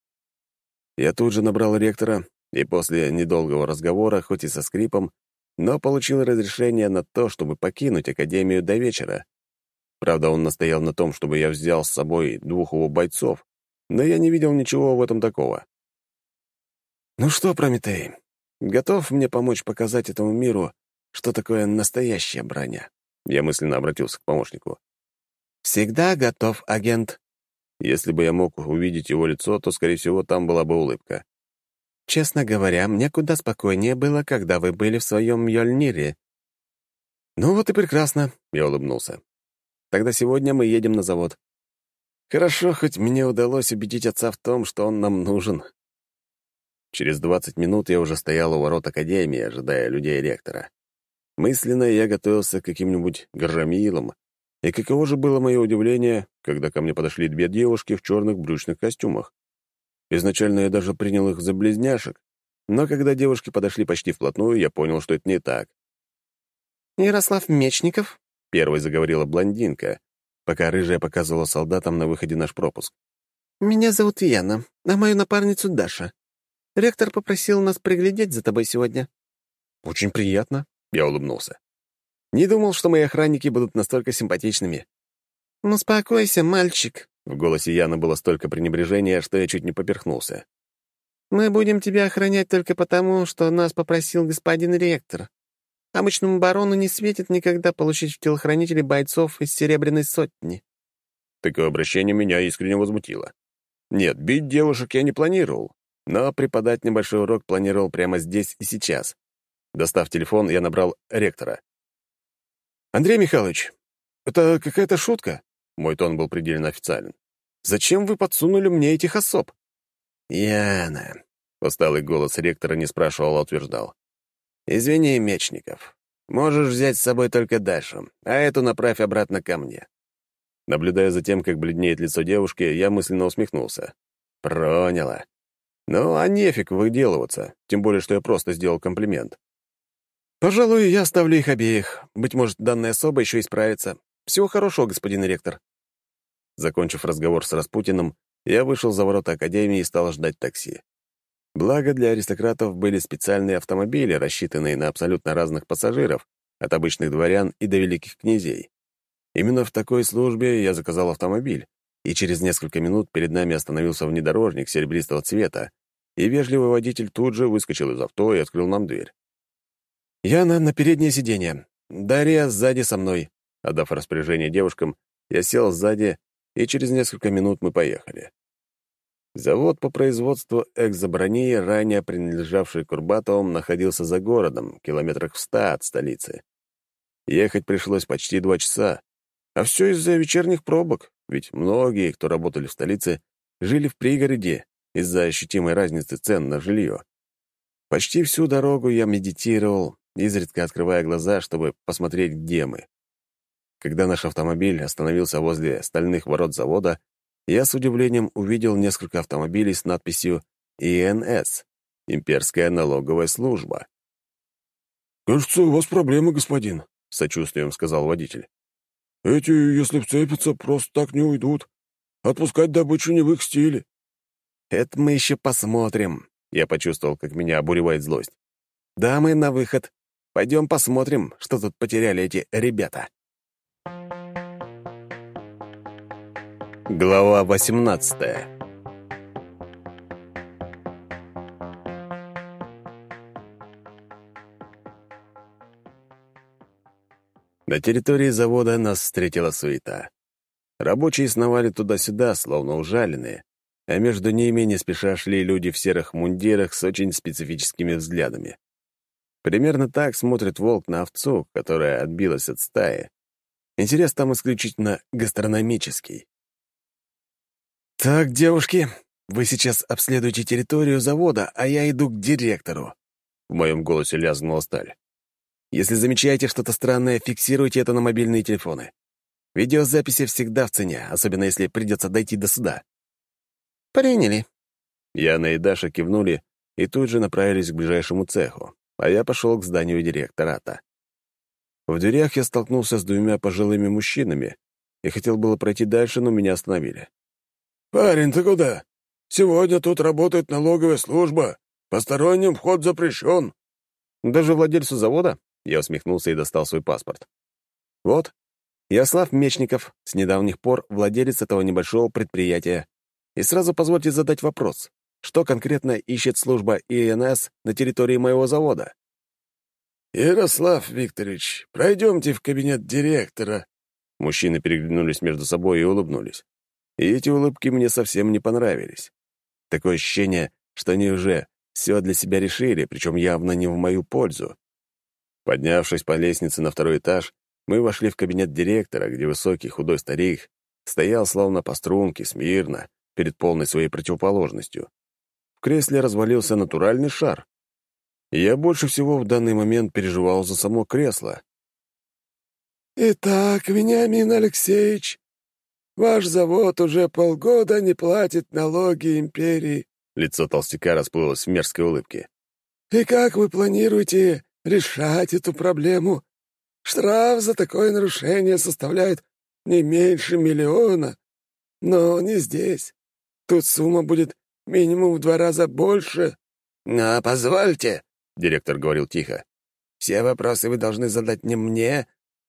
S3: Я тут же набрал ректора, и после недолгого разговора, хоть и со скрипом, но получил разрешение на то, чтобы покинуть Академию до вечера. Правда, он настоял на том, чтобы я взял с собой двух его бойцов, но я не видел ничего в этом такого. «Ну что, Прометей, Готов мне помочь показать этому миру, что такое настоящая броня?» Я мысленно обратился к помощнику. «Всегда готов, агент». Если бы я мог увидеть его лицо, то, скорее всего, там была бы улыбка. «Честно говоря, мне куда спокойнее было, когда вы были в своем Йольнире». «Ну вот и прекрасно», — я улыбнулся. «Тогда сегодня мы едем на завод. Хорошо, хоть мне удалось убедить отца в том, что он нам нужен. Через 20 минут я уже стоял у ворот Академии, ожидая людей ректора. Мысленно я готовился к каким-нибудь громилам, и каково же было мое удивление, когда ко мне подошли две девушки в черных брючных костюмах. Изначально я даже принял их за близняшек, но когда девушки подошли почти вплотную, я понял, что это не так. «Ярослав Мечников?» — первой заговорила блондинка, пока рыжая показывала солдатам на выходе наш пропуск.
S5: «Меня зовут Яна, а мою напарницу Даша. Ректор попросил нас приглядеть за тобой сегодня».
S2: «Очень приятно», — я улыбнулся. «Не думал, что мои охранники будут настолько симпатичными».
S5: «Ну, успокойся, мальчик», —
S2: в голосе Яны было столько пренебрежения, что я чуть не поперхнулся.
S5: «Мы будем тебя охранять только потому, что нас попросил господин ректор. Обычному барону не светит никогда получить в телохранители бойцов из Серебряной сотни».
S2: Такое обращение меня искренне возмутило. Нет, бить девушек я не планировал, но преподать небольшой урок планировал прямо здесь и сейчас. Достав телефон, я набрал ректора. «Андрей Михайлович, это какая-то шутка?» Мой тон был предельно официален. «Зачем вы подсунули мне этих особ?»
S4: «Яна», —
S2: усталый голос ректора не спрашивал, а утверждал.
S4: «Извини, Мечников, можешь взять с собой только Дашу, а эту направь обратно ко мне».
S2: Наблюдая за тем, как бледнеет лицо девушки, я мысленно усмехнулся. «Проняла. Ну, а нефиг выделываться, тем более, что я просто сделал комплимент. Пожалуй, я оставлю их обеих. Быть может, данная особа еще исправится. Всего хорошего, господин ректор. Закончив разговор с Распутиным, я вышел за ворота Академии и стал ждать такси. Благо, для аристократов были специальные автомобили, рассчитанные на абсолютно разных пассажиров, от обычных дворян и до великих князей. Именно в такой службе я заказал автомобиль, и через несколько минут перед нами остановился внедорожник серебристого цвета, и вежливый водитель тут же выскочил из авто и открыл нам дверь. «Яна на переднее сиденье. Дарья сзади со мной». Отдав распоряжение девушкам, я сел сзади, и через несколько минут мы поехали. Завод по производству экзобронии, ранее принадлежавший Курбатовым, находился за городом, километрах в ста от столицы. Ехать пришлось почти два часа, а все из-за вечерних пробок, ведь многие, кто работали в столице, жили в пригороде из-за ощутимой разницы цен на жилье. Почти всю дорогу я медитировал, изредка открывая глаза, чтобы посмотреть, где мы. Когда наш автомобиль остановился возле стальных ворот завода, я с удивлением увидел несколько автомобилей с надписью «ИНС» — Имперская налоговая служба.
S3: «Кажется, у вас проблемы, господин», — сочувствием сказал водитель. «Эти, если вцепятся, просто так не уйдут. Отпускать добычу не в их стиле».
S2: «Это мы еще посмотрим», — я почувствовал, как меня обуревает злость. «Дамы, на выход. Пойдем посмотрим, что тут потеряли эти ребята. Глава 18 На территории завода нас встретила суета. Рабочие сновали туда-сюда, словно ужаленные, а между ними не спеша шли люди в серых мундирах с очень специфическими взглядами. Примерно так смотрит волк на овцу, которая отбилась от стаи. Интерес там исключительно гастрономический. «Так, девушки, вы сейчас обследуете территорию завода, а я иду к директору». В моем голосе лязгнула сталь. «Если замечаете что-то странное, фиксируйте это на мобильные телефоны. Видеозаписи всегда в цене, особенно если придется дойти до суда».
S5: «Приняли».
S2: Яна и Даша кивнули и тут же направились к ближайшему цеху а я пошел к зданию директората. В дверях я столкнулся с двумя пожилыми мужчинами и хотел было пройти дальше, но меня остановили.
S3: «Парень, ты куда? Сегодня тут работает налоговая служба. Посторонним вход запрещен».
S2: «Даже владельцу завода?» Я усмехнулся и достал свой паспорт. «Вот, Яслав Мечников, с недавних пор владелец этого небольшого предприятия. И сразу позвольте задать вопрос что конкретно ищет служба ИНС на территории моего завода.
S3: «Ярослав Викторович, пройдемте в кабинет директора».
S2: Мужчины переглянулись между собой и улыбнулись. И эти улыбки мне совсем не понравились. Такое ощущение, что они уже все для себя решили, причем явно не в мою пользу. Поднявшись по лестнице на второй этаж, мы вошли в кабинет директора, где высокий худой старик стоял словно по струнке, смирно, перед полной своей противоположностью кресле развалился натуральный шар. Я больше всего в данный момент переживал за само кресло.
S3: «Итак, Вениамин Алексеевич, ваш завод уже полгода не платит налоги империи».
S2: Лицо толстяка расплылось в мерзкой улыбке.
S3: «И как вы планируете решать эту проблему? Штраф за такое нарушение составляет не меньше миллиона, но не здесь.
S5: тут сумма будет минимум в два раза больше».
S4: «Но позвольте», — директор говорил тихо, «все вопросы вы должны задать не мне,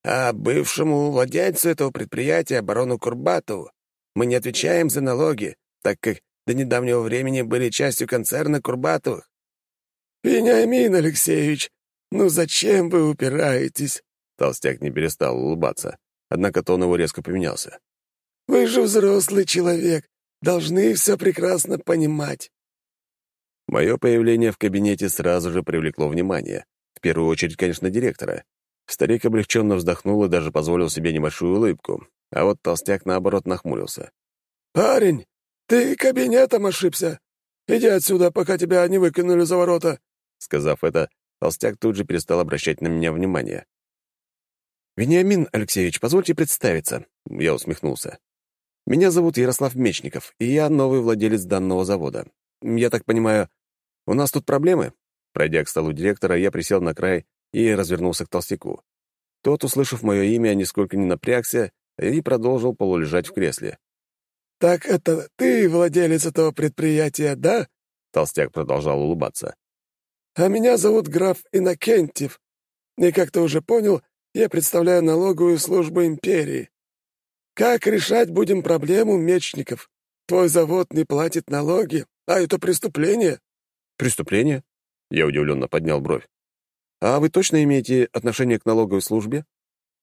S4: а бывшему владельцу этого предприятия, барону Курбатову. Мы не отвечаем за налоги, так как до недавнего времени были частью концерна Курбатовых».
S5: «Вениамин Алексеевич, ну зачем вы упираетесь?»
S2: Толстяк не перестал улыбаться, однако тон его резко поменялся.
S5: «Вы же взрослый человек, должны все прекрасно понимать».
S2: Мое появление в кабинете сразу же привлекло внимание. В первую очередь, конечно, директора. Старик облегченно вздохнул и даже позволил себе небольшую улыбку, а вот толстяк, наоборот, нахмурился.
S5: «Парень, ты кабинетом ошибся. Иди отсюда, пока тебя не выкинули за ворота».
S2: Сказав это, толстяк тут же перестал обращать на меня внимание. «Вениамин Алексеевич, позвольте представиться», — я усмехнулся. «Меня зовут Ярослав Мечников, и я новый владелец данного завода. Я так понимаю, у нас тут проблемы?» Пройдя к столу директора, я присел на край и развернулся к толстяку. Тот, услышав мое имя, нисколько не напрягся и продолжил полулежать в кресле.
S5: «Так это ты владелец этого предприятия, да?» Толстяк продолжал улыбаться. «А меня зовут граф Иннокентьев, и, как ты уже понял, я представляю налоговую службу империи. Как решать будем проблему мечников? Твой завод не платит налоги, а это преступление».
S2: «Преступление?» Я удивленно поднял бровь. «А вы точно имеете отношение к налоговой службе?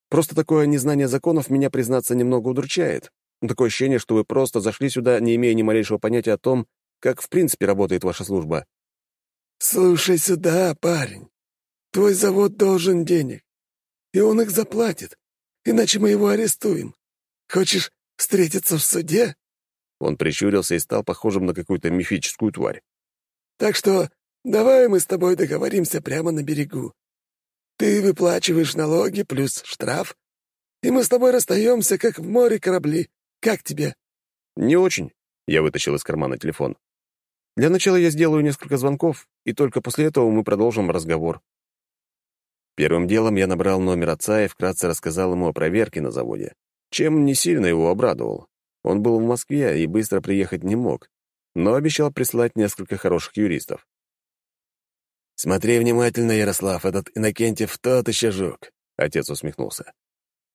S2: Просто такое незнание законов меня, признаться, немного удручает. Такое ощущение, что вы просто зашли сюда, не имея ни малейшего понятия о том, как в принципе работает ваша служба».
S5: «Слушай сюда, парень. Твой завод должен денег, и он их заплатит, иначе мы его арестуем. Хочешь встретиться в суде?»
S2: Он прищурился и стал похожим на какую-то мифическую тварь.
S5: «Так что давай мы с тобой договоримся прямо на берегу. Ты выплачиваешь налоги плюс штраф, и мы с тобой расстаемся, как в море корабли. Как тебе?»
S2: «Не очень», — я вытащил из кармана телефон. «Для начала я сделаю несколько звонков, и только после этого мы продолжим разговор». Первым делом я набрал номер отца и вкратце рассказал ему о проверке на заводе, чем не сильно его обрадовал. Он был в Москве и быстро приехать не мог, но обещал прислать несколько хороших юристов.
S4: «Смотри внимательно, Ярослав, этот Иннокентьев тот еще жук», — отец усмехнулся.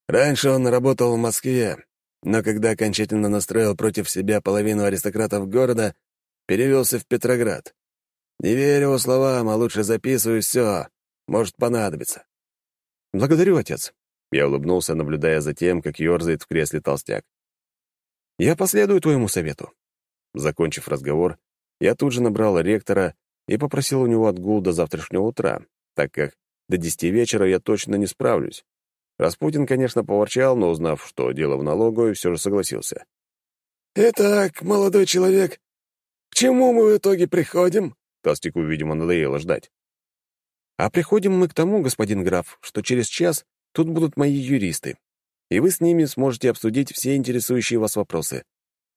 S4: «Раньше он работал в Москве, но когда окончательно настроил против себя половину аристократов города, перевелся в Петроград. Не верю его словам, а лучше записываю все. Может понадобиться.
S2: «Благодарю, отец», — я улыбнулся, наблюдая за тем, как ерзает в кресле толстяк. «Я последую твоему совету». Закончив разговор, я тут же набрал ректора и попросил у него отгул до завтрашнего утра, так как до десяти вечера я точно не справлюсь. Распутин, конечно, поворчал, но, узнав, что дело в налоговой, все же согласился.
S5: «Итак, молодой человек, к чему мы в итоге приходим?»
S2: Толстяку, видимо, надоело ждать. «А приходим мы к тому, господин граф, что через час тут будут мои юристы, и вы с ними сможете обсудить все интересующие вас вопросы.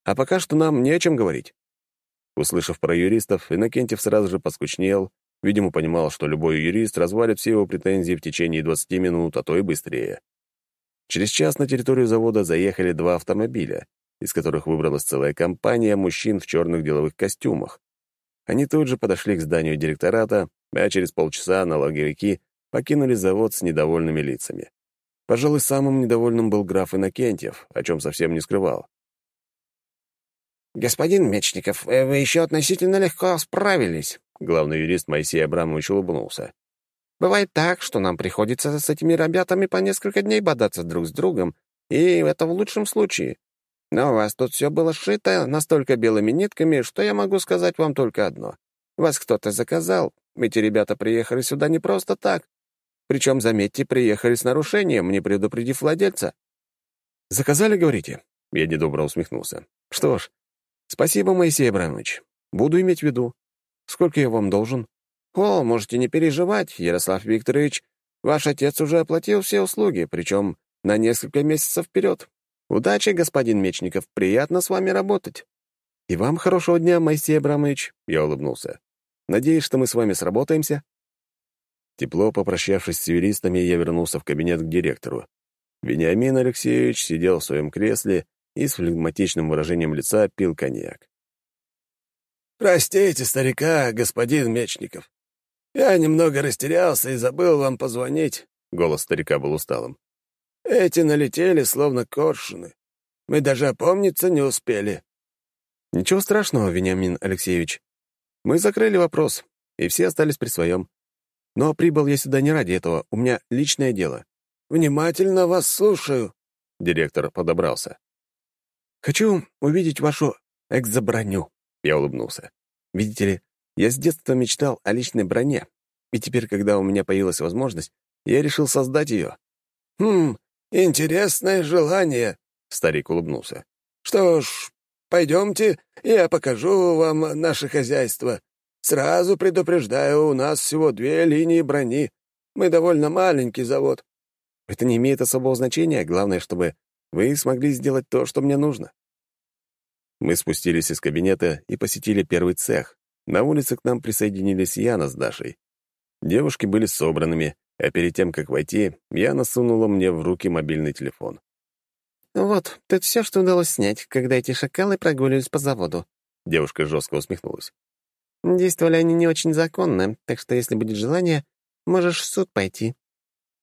S2: А пока что нам не о чем говорить». Услышав про юристов, Иннокентьев сразу же поскучнел Видимо, понимал, что любой юрист развалит все его претензии в течение 20 минут, а то и быстрее. Через час на территорию завода заехали два автомобиля, из которых выбралась целая компания мужчин в черных деловых костюмах. Они тут же подошли к зданию директората, а через полчаса налоговики покинули завод с недовольными лицами. Пожалуй, самым недовольным был граф Иннокентьев, о чем совсем не скрывал.
S6: «Господин Мечников, э, вы еще относительно легко справились»,
S2: Главный юрист Моисей Абрамович улыбнулся.
S6: «Бывает так, что нам приходится с этими ребятами по несколько дней бодаться друг с другом, и это в лучшем случае. Но у вас тут все было сшито настолько белыми нитками, что я могу сказать вам только одно. Вас кто-то заказал, эти ребята приехали сюда не просто так. Причем, заметьте, приехали с нарушением, не предупредив владельца».
S2: «Заказали, говорите?» Я недобро усмехнулся. «Что ж, спасибо, Моисей Абрамович. Буду иметь в виду. Сколько я вам должен?»
S6: «О, можете не переживать, Ярослав Викторович. Ваш отец уже оплатил все услуги, причем на несколько месяцев вперед. Удачи, господин Мечников, приятно с вами работать».
S2: «И вам хорошего дня, Моисей Абрамович», — я улыбнулся. «Надеюсь, что мы с вами сработаемся?» Тепло попрощавшись с юристами, я вернулся в кабинет к директору. Вениамин Алексеевич сидел в своем кресле и с флегматичным выражением лица пил коньяк.
S4: «Простите старика, господин Мечников. Я немного растерялся и забыл вам позвонить». Голос старика был усталым. «Эти налетели, словно коршуны. Мы даже опомниться не успели».
S2: «Ничего страшного, Вениамин Алексеевич. Мы закрыли вопрос, и все остались при своем. Но прибыл я сюда не ради этого, у меня личное дело».
S4: «Внимательно вас слушаю», — директор подобрался.
S2: «Хочу увидеть вашу экзоброню», я улыбнулся. «Видите ли, я с детства мечтал о личной броне, и теперь, когда у меня появилась возможность, я решил создать ее».
S4: «Хм, интересное желание», — старик улыбнулся. «Что ж, пойдемте, я покажу вам наше хозяйство. Сразу предупреждаю, у нас всего две линии брони. Мы довольно маленький завод».
S2: «Это не имеет особого значения. Главное, чтобы вы смогли сделать то, что мне нужно». Мы спустились из кабинета и посетили первый цех. На улице к нам присоединились Яна с Дашей. Девушки были собранными, а перед тем, как войти, Яна сунула мне в руки мобильный телефон.
S5: «Вот, тут все, что удалось снять, когда эти шакалы прогуливались по заводу».
S2: Девушка жестко усмехнулась.
S5: «Действовали они не очень законно, так что, если будет желание, можешь в суд пойти.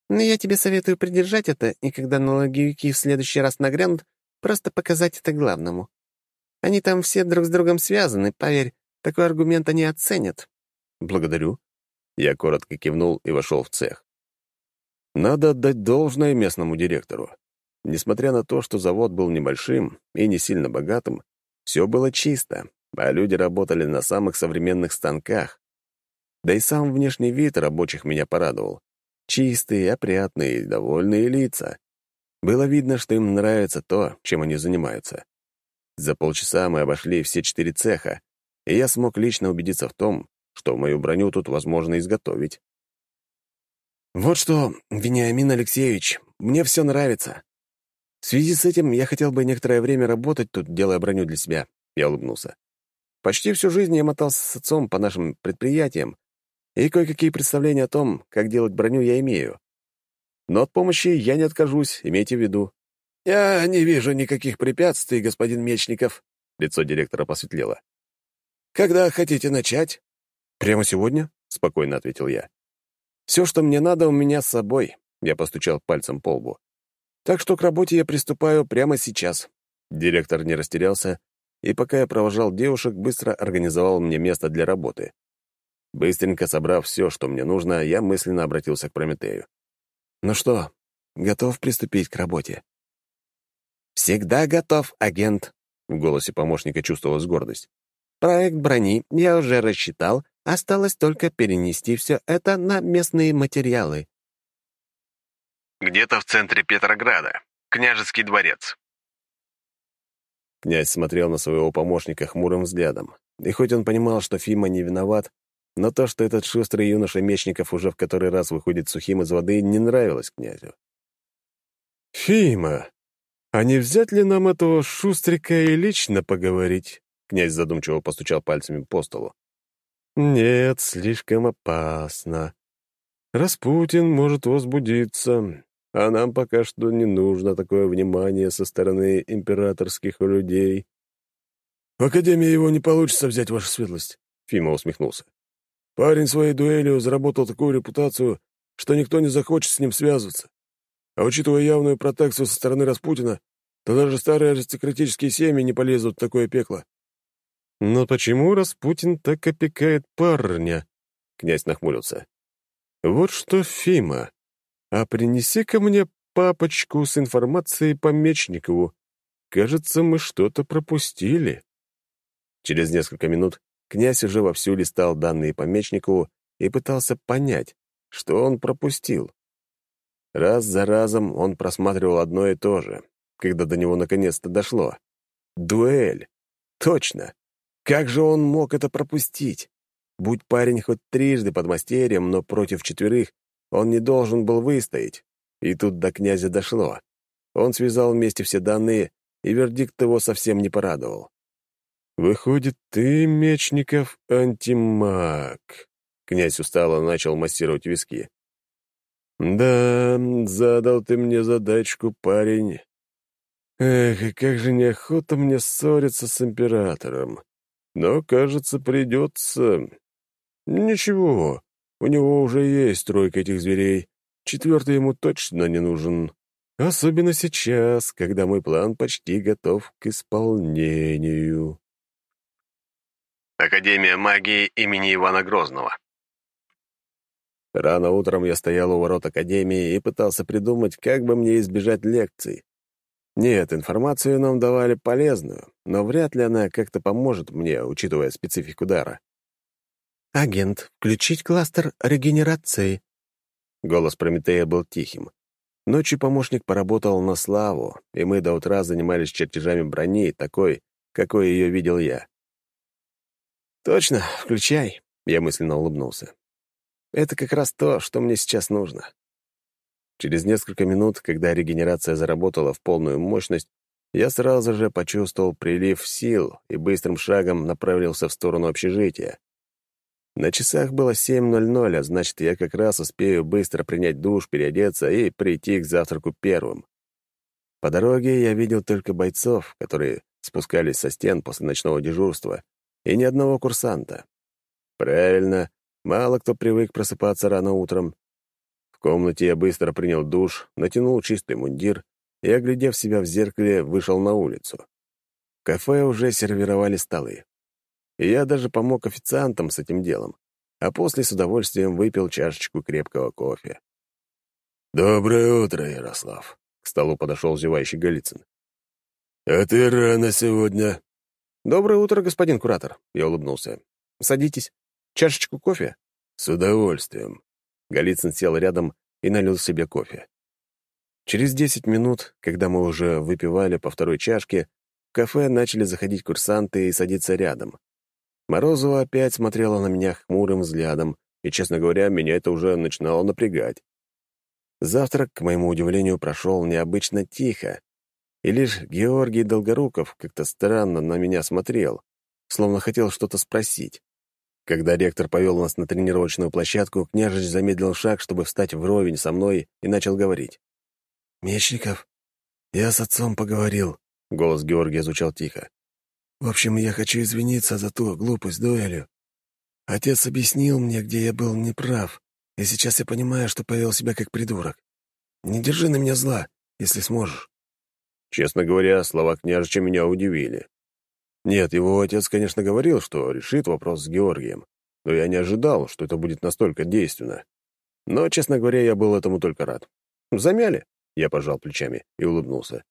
S5: Но я тебе советую придержать это, и когда налоговики в следующий раз нагрянут, просто показать это главному. Они там все друг с другом связаны, поверь, такой аргумент они оценят».
S2: «Благодарю». Я коротко кивнул и вошел в цех. Надо отдать должное местному директору. Несмотря на то, что завод был небольшим и не сильно богатым, все было чисто, а люди работали на самых современных станках. Да и сам внешний вид рабочих меня порадовал. Чистые, опрятные, довольные лица. Было видно, что им нравится то, чем они занимаются. За полчаса мы обошли все четыре цеха, и я смог лично убедиться в том, что мою броню тут возможно изготовить. «Вот что, Вениамин Алексеевич, мне все нравится. В связи с этим я хотел бы некоторое время работать тут, делая броню для себя», — я улыбнулся. «Почти всю жизнь я мотался с отцом по нашим предприятиям, и кое-какие представления о том, как делать броню, я имею. Но от помощи я не откажусь, имейте в виду.
S4: «Я не вижу никаких препятствий, господин Мечников», — лицо директора посветлело. «Когда хотите начать?»
S2: «Прямо сегодня?» — спокойно ответил я. «Все, что мне надо, у меня с собой», — я постучал пальцем по лбу. «Так что к работе я приступаю прямо сейчас». Директор не растерялся, и пока я провожал девушек, быстро организовал мне место для работы. Быстренько собрав все, что мне нужно, я мысленно обратился к Прометею. «Ну что, готов приступить к работе?»
S5: «Всегда готов, агент», — в голосе помощника чувствовалась гордость. «Проект брони я уже рассчитал, осталось только перенести все это на местные материалы».
S1: Где-то в центре Петрограда. Княжеский дворец.
S2: Князь смотрел на своего помощника хмурым взглядом. И хоть он понимал, что Фима не виноват, но то, что этот шустрый юноша Мечников уже в который раз выходит сухим из воды, не нравилось князю. «Фима!» «А не взять ли нам этого шустрика и лично поговорить?» Князь задумчиво постучал пальцами по столу. «Нет, слишком опасно. Распутин может возбудиться, а нам пока что не нужно такое внимание со стороны императорских людей».
S3: «В Академии его не получится взять, ваша светлость», — Фима усмехнулся. «Парень своей дуэлью заработал такую репутацию, что никто не захочет с ним связываться. А учитывая явную протекцию со стороны Распутина, то даже старые аристократические семьи не полезут в такое пекло.
S2: «Но почему Распутин так опекает парня?» Князь нахмурился. «Вот что, Фима, а принеси ко мне папочку с информацией по Мечникову. Кажется, мы что-то пропустили». Через несколько минут князь уже вовсю листал данные по Мечникову и пытался понять, что он пропустил. Раз за разом он просматривал одно и то же, когда до него наконец-то дошло. Дуэль. Точно. Как же он мог это пропустить? Будь парень хоть трижды под мастерьем, но против четверых он не должен был выстоять. И тут до князя дошло. Он связал вместе все данные, и вердикт его совсем не порадовал. «Выходит, ты, Мечников, антимаг». Князь устало начал массировать виски. «Да, задал ты мне задачку, парень. Эх, и как же неохота мне ссориться с императором.
S3: Но, кажется, придется... Ничего, у него уже есть тройка этих зверей. Четвертый ему точно не нужен. Особенно сейчас, когда мой план почти готов к исполнению.
S1: Академия магии имени Ивана Грозного.
S2: Рано утром я стоял у ворот Академии и пытался придумать, как бы мне избежать лекций. Нет, информацию нам давали полезную, но вряд ли она как-то поможет мне, учитывая специфику дара.
S5: «Агент, включить кластер регенерации».
S2: Голос Прометея был тихим. Ночью помощник поработал на славу, и мы до утра занимались чертежами брони, такой, какой ее видел я. «Точно, включай», — я мысленно улыбнулся. «Это как раз то, что мне сейчас нужно». Через несколько минут, когда регенерация заработала в полную мощность, я сразу же почувствовал прилив сил и быстрым шагом направился в сторону общежития. На часах было 7.00, а значит, я как раз успею быстро принять душ, переодеться и прийти к завтраку первым. По дороге я видел только бойцов, которые спускались со стен после ночного дежурства, и ни одного курсанта. Правильно, мало кто привык просыпаться рано утром. В комнате я быстро принял душ, натянул чистый мундир и, оглядев себя в зеркале, вышел на улицу. В кафе уже сервировали столы и я даже помог официантам с этим делом, а после с удовольствием выпил чашечку крепкого кофе. «Доброе утро, Ярослав», — к столу подошел зевающий Голицын. «А ты рано сегодня». «Доброе утро, господин куратор», — я улыбнулся. «Садитесь. Чашечку кофе?»
S3: «С удовольствием».
S2: Голицын сел рядом и налил себе кофе. Через десять минут, когда мы уже выпивали по второй чашке, в кафе начали заходить курсанты и садиться рядом. Морозова опять смотрела на меня хмурым взглядом, и, честно говоря, меня это уже начинало напрягать. Завтрак, к моему удивлению, прошел необычно тихо, и лишь Георгий Долгоруков как-то странно на меня смотрел, словно хотел что-то спросить. Когда ректор повел нас на тренировочную площадку, княжич замедлил шаг, чтобы встать вровень со мной, и начал говорить.
S5: «Мечников, я с отцом поговорил», — голос Георгия звучал тихо. В общем, я хочу извиниться за ту глупость дуэлью. Отец объяснил мне, где я был неправ, и сейчас я понимаю, что повел себя как придурок. Не держи на меня зла, если сможешь».
S2: Честно говоря, слова княжича меня удивили. Нет, его отец, конечно, говорил, что решит вопрос с Георгием, но я не ожидал, что это будет настолько действенно. Но, честно говоря, я был этому только рад. «Замяли?» — я пожал плечами и улыбнулся.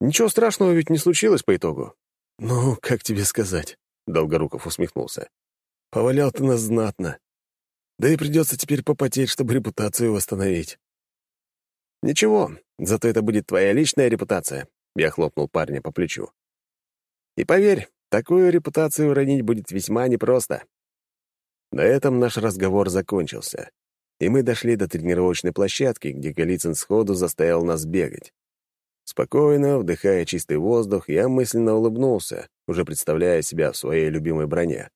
S2: «Ничего страшного ведь не случилось по итогу.
S5: «Ну, как тебе сказать?» — Долгоруков усмехнулся. «Повалял ты нас знатно. Да и придется теперь попотеть, чтобы репутацию восстановить».
S2: «Ничего, зато это будет твоя личная репутация», — я хлопнул парня по плечу. «И поверь, такую репутацию уронить будет весьма непросто». На этом наш разговор закончился, и мы дошли до тренировочной площадки, где Голицын сходу заставил нас бегать. Спокойно, вдыхая чистый воздух, я мысленно улыбнулся, уже представляя себя в своей любимой броне.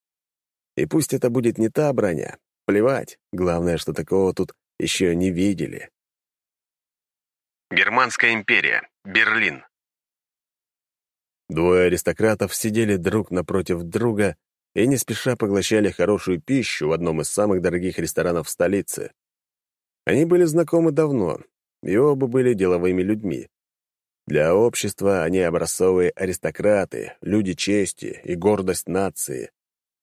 S2: И пусть это будет не та броня, плевать, главное, что такого тут еще не видели.
S1: Германская империя, Берлин.
S2: Двое аристократов сидели друг напротив друга и не спеша поглощали хорошую пищу в одном из самых дорогих ресторанов столицы. Они были знакомы давно, и оба были деловыми людьми. Для общества они образцовые аристократы, люди чести и гордость нации,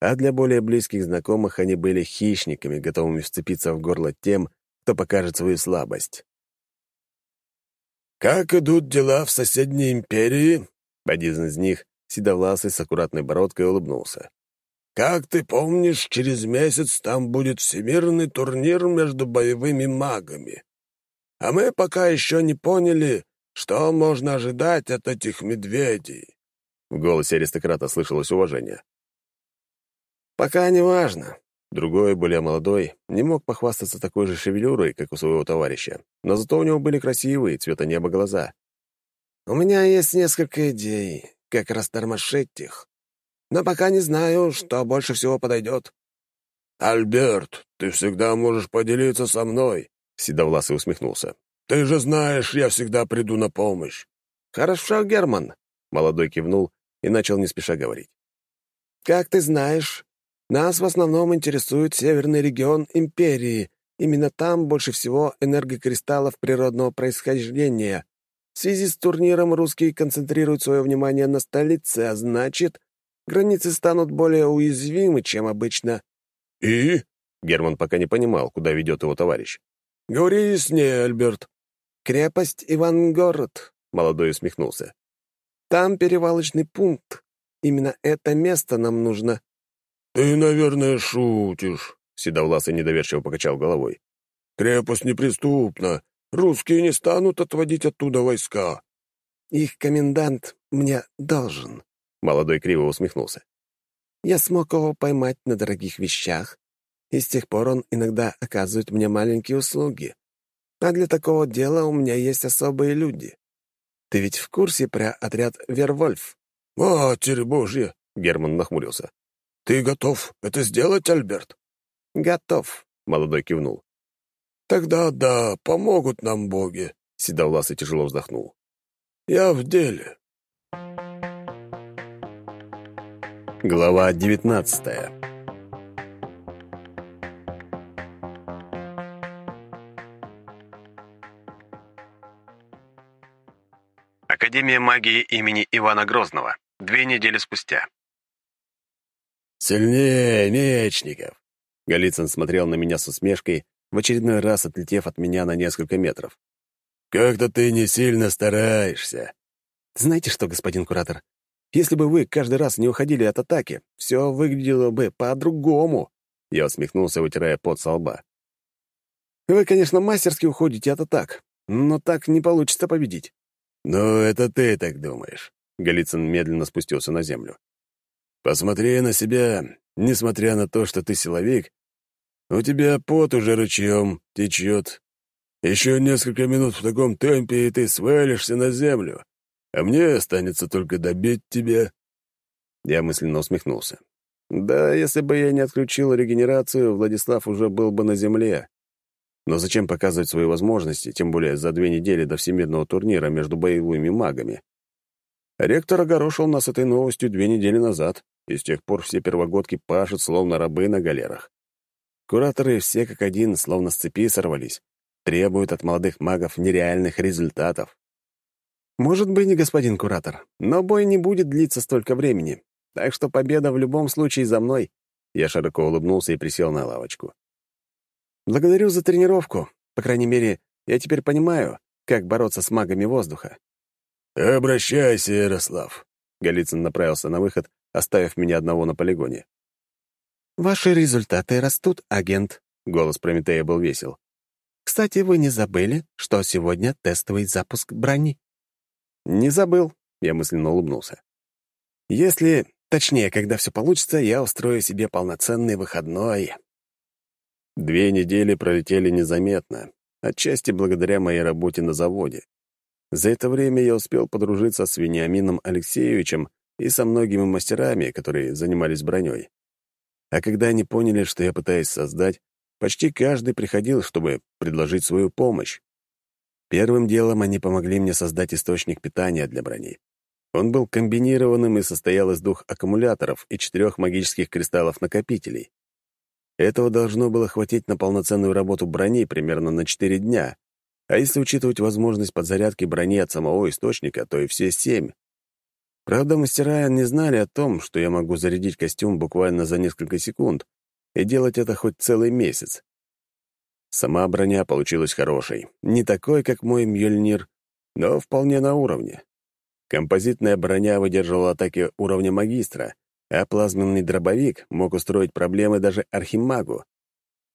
S2: а для более близких знакомых они были хищниками, готовыми вцепиться в горло тем, кто покажет свою слабость.
S3: «Как идут дела в соседней империи?»
S2: Один из них, седовласый с аккуратной бородкой, улыбнулся.
S3: «Как ты помнишь, через месяц там будет всемирный турнир между боевыми магами. А мы пока еще не поняли, что можно ожидать от этих медведей?»
S2: В голосе аристократа слышалось уважение.
S5: «Пока не важно».
S2: Другой, более молодой, не мог похвастаться такой же шевелюрой, как у своего товарища, но зато у него были красивые, цвета неба глаза.
S5: «У меня есть несколько идей, как растормошить их, но пока не знаю, что больше всего подойдет».
S3: «Альберт, ты всегда можешь поделиться со мной», — Седовласый усмехнулся. Ты же знаешь, я всегда приду на помощь».
S2: «Хорошо, Герман», — молодой кивнул и начал не спеша говорить.
S6: как ты знаешь, нас в основном интересует северный регион Империи. Именно там больше всего энергокристаллов природного происхождения. В связи с турниром русские концентрируют свое внимание на столице, а значит, границы станут более уязвимы, чем обычно».
S3: «И?» — Герман пока не понимал, куда ведет его товарищ.
S6: «Говори яснее, Альберт». «Крепость Ивангород», — молодой усмехнулся. «Там перевалочный пункт. Именно это место нам нужно».
S3: «Ты, наверное, шутишь», — Седовласый недоверчиво покачал головой. «Крепость неприступна. Русские не станут отводить оттуда войска».
S6: «Их комендант мне должен», — молодой криво усмехнулся. «Я смог его поймать на дорогих вещах, и с тех пор он иногда оказывает мне маленькие услуги. А для такого дела у меня есть особые люди. Ты ведь в курсе про отряд «Вервольф»?»
S3: «Матерь Божья!» — Герман нахмурился. «Ты готов это сделать, Альберт?»
S6: «Готов», — молодой кивнул.
S3: «Тогда да, помогут нам боги», — Седовласый тяжело вздохнул. «Я в деле».
S2: Глава девятнадцатая
S1: Академия магии имени Ивана Грозного. Две недели спустя.
S2: «Сильнее, мечников!» Голицын смотрел на меня с усмешкой, в очередной раз отлетев от меня на несколько метров. «Как-то ты не сильно стараешься». «Знаете что, господин куратор, если бы вы каждый раз не уходили от атаки, все выглядело бы по-другому», я усмехнулся, вытирая пот со лба. «Вы, конечно, мастерски уходите от атак, но так не получится победить». «Ну, это ты так думаешь», — Голицын медленно спустился на землю. «Посмотри на себя, несмотря на то, что ты силовик, у тебя пот уже ручьем течет. Еще несколько минут в таком темпе, и ты свалишься на землю, а мне останется только добить тебя». Я мысленно усмехнулся. Да, если бы я не отключил регенерацию, Владислав уже был бы на земле. Но зачем показывать свои возможности, тем более за две недели до всемирного турнира между боевыми магами? Ректор огорошил нас этой новостью две недели назад, и с тех пор все первогодки пашут, словно рабы на галерах. Кураторы все как один, словно с цепи сорвались, требуют от молодых магов нереальных результатов. Может быть, не господин куратор, но бой не будет длиться столько времени, так что победа в любом случае за мной. Я широко улыбнулся и присел на лавочку. Благодарю за тренировку. По крайней мере, я теперь понимаю, как бороться с магами воздуха. «Обращайся, Ярослав», — Голицын направился на выход, оставив меня одного на полигоне. «Ваши результаты растут, агент», — голос Прометея был весел. «Кстати, вы не забыли, что сегодня тестовый запуск брони?» «Не забыл», — я мысленно улыбнулся. «Если, точнее, когда все получится, я устрою себе полноценный выходной, Две недели пролетели незаметно, отчасти благодаря моей работе на заводе. За это время я успел подружиться с Вениамином Алексеевичем и со многими мастерами, которые занимались броней. А когда они поняли, что я пытаюсь создать, почти каждый приходил, чтобы предложить свою помощь. Первым делом они помогли мне создать источник питания для брони. Он был комбинированным и состоял из двух аккумуляторов и четырех магических кристаллов-накопителей. Этого должно было хватить на полноценную работу брони примерно на 4 дня, а если учитывать возможность подзарядки брони от самого источника, то и все семь. Правда, мастера не знали о том, что я могу зарядить костюм буквально за несколько секунд и делать это хоть целый месяц. Сама броня получилась хорошей, не такой, как мой Мьёльнир, но вполне на уровне. Композитная броня выдерживала атаки уровня магистра, а плазменный дробовик мог устроить проблемы даже архимагу.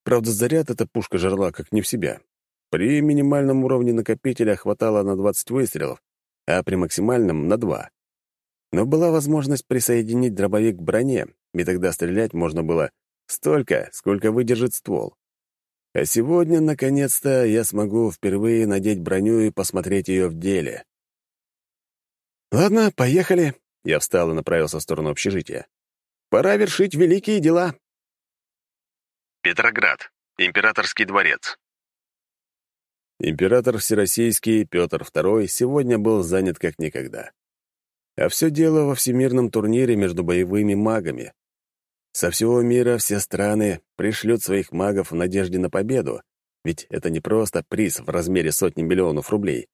S2: Правда, заряд эта пушка жерла как не в себя. При минимальном уровне накопителя хватало на 20 выстрелов, а при максимальном — на 2. Но была возможность присоединить дробовик к броне, и тогда стрелять можно было столько, сколько выдержит ствол. А сегодня, наконец-то, я смогу впервые надеть броню и посмотреть ее в деле. «Ладно, поехали», я встал и направился в сторону общежития. «Пора вершить великие дела!»
S1: Петроград. Императорский дворец.
S2: Император Всероссийский Петр II сегодня был занят как никогда. А все дело во всемирном турнире между боевыми магами. Со всего мира все страны пришлют своих магов в надежде на победу, ведь это не просто приз в размере сотни миллионов рублей,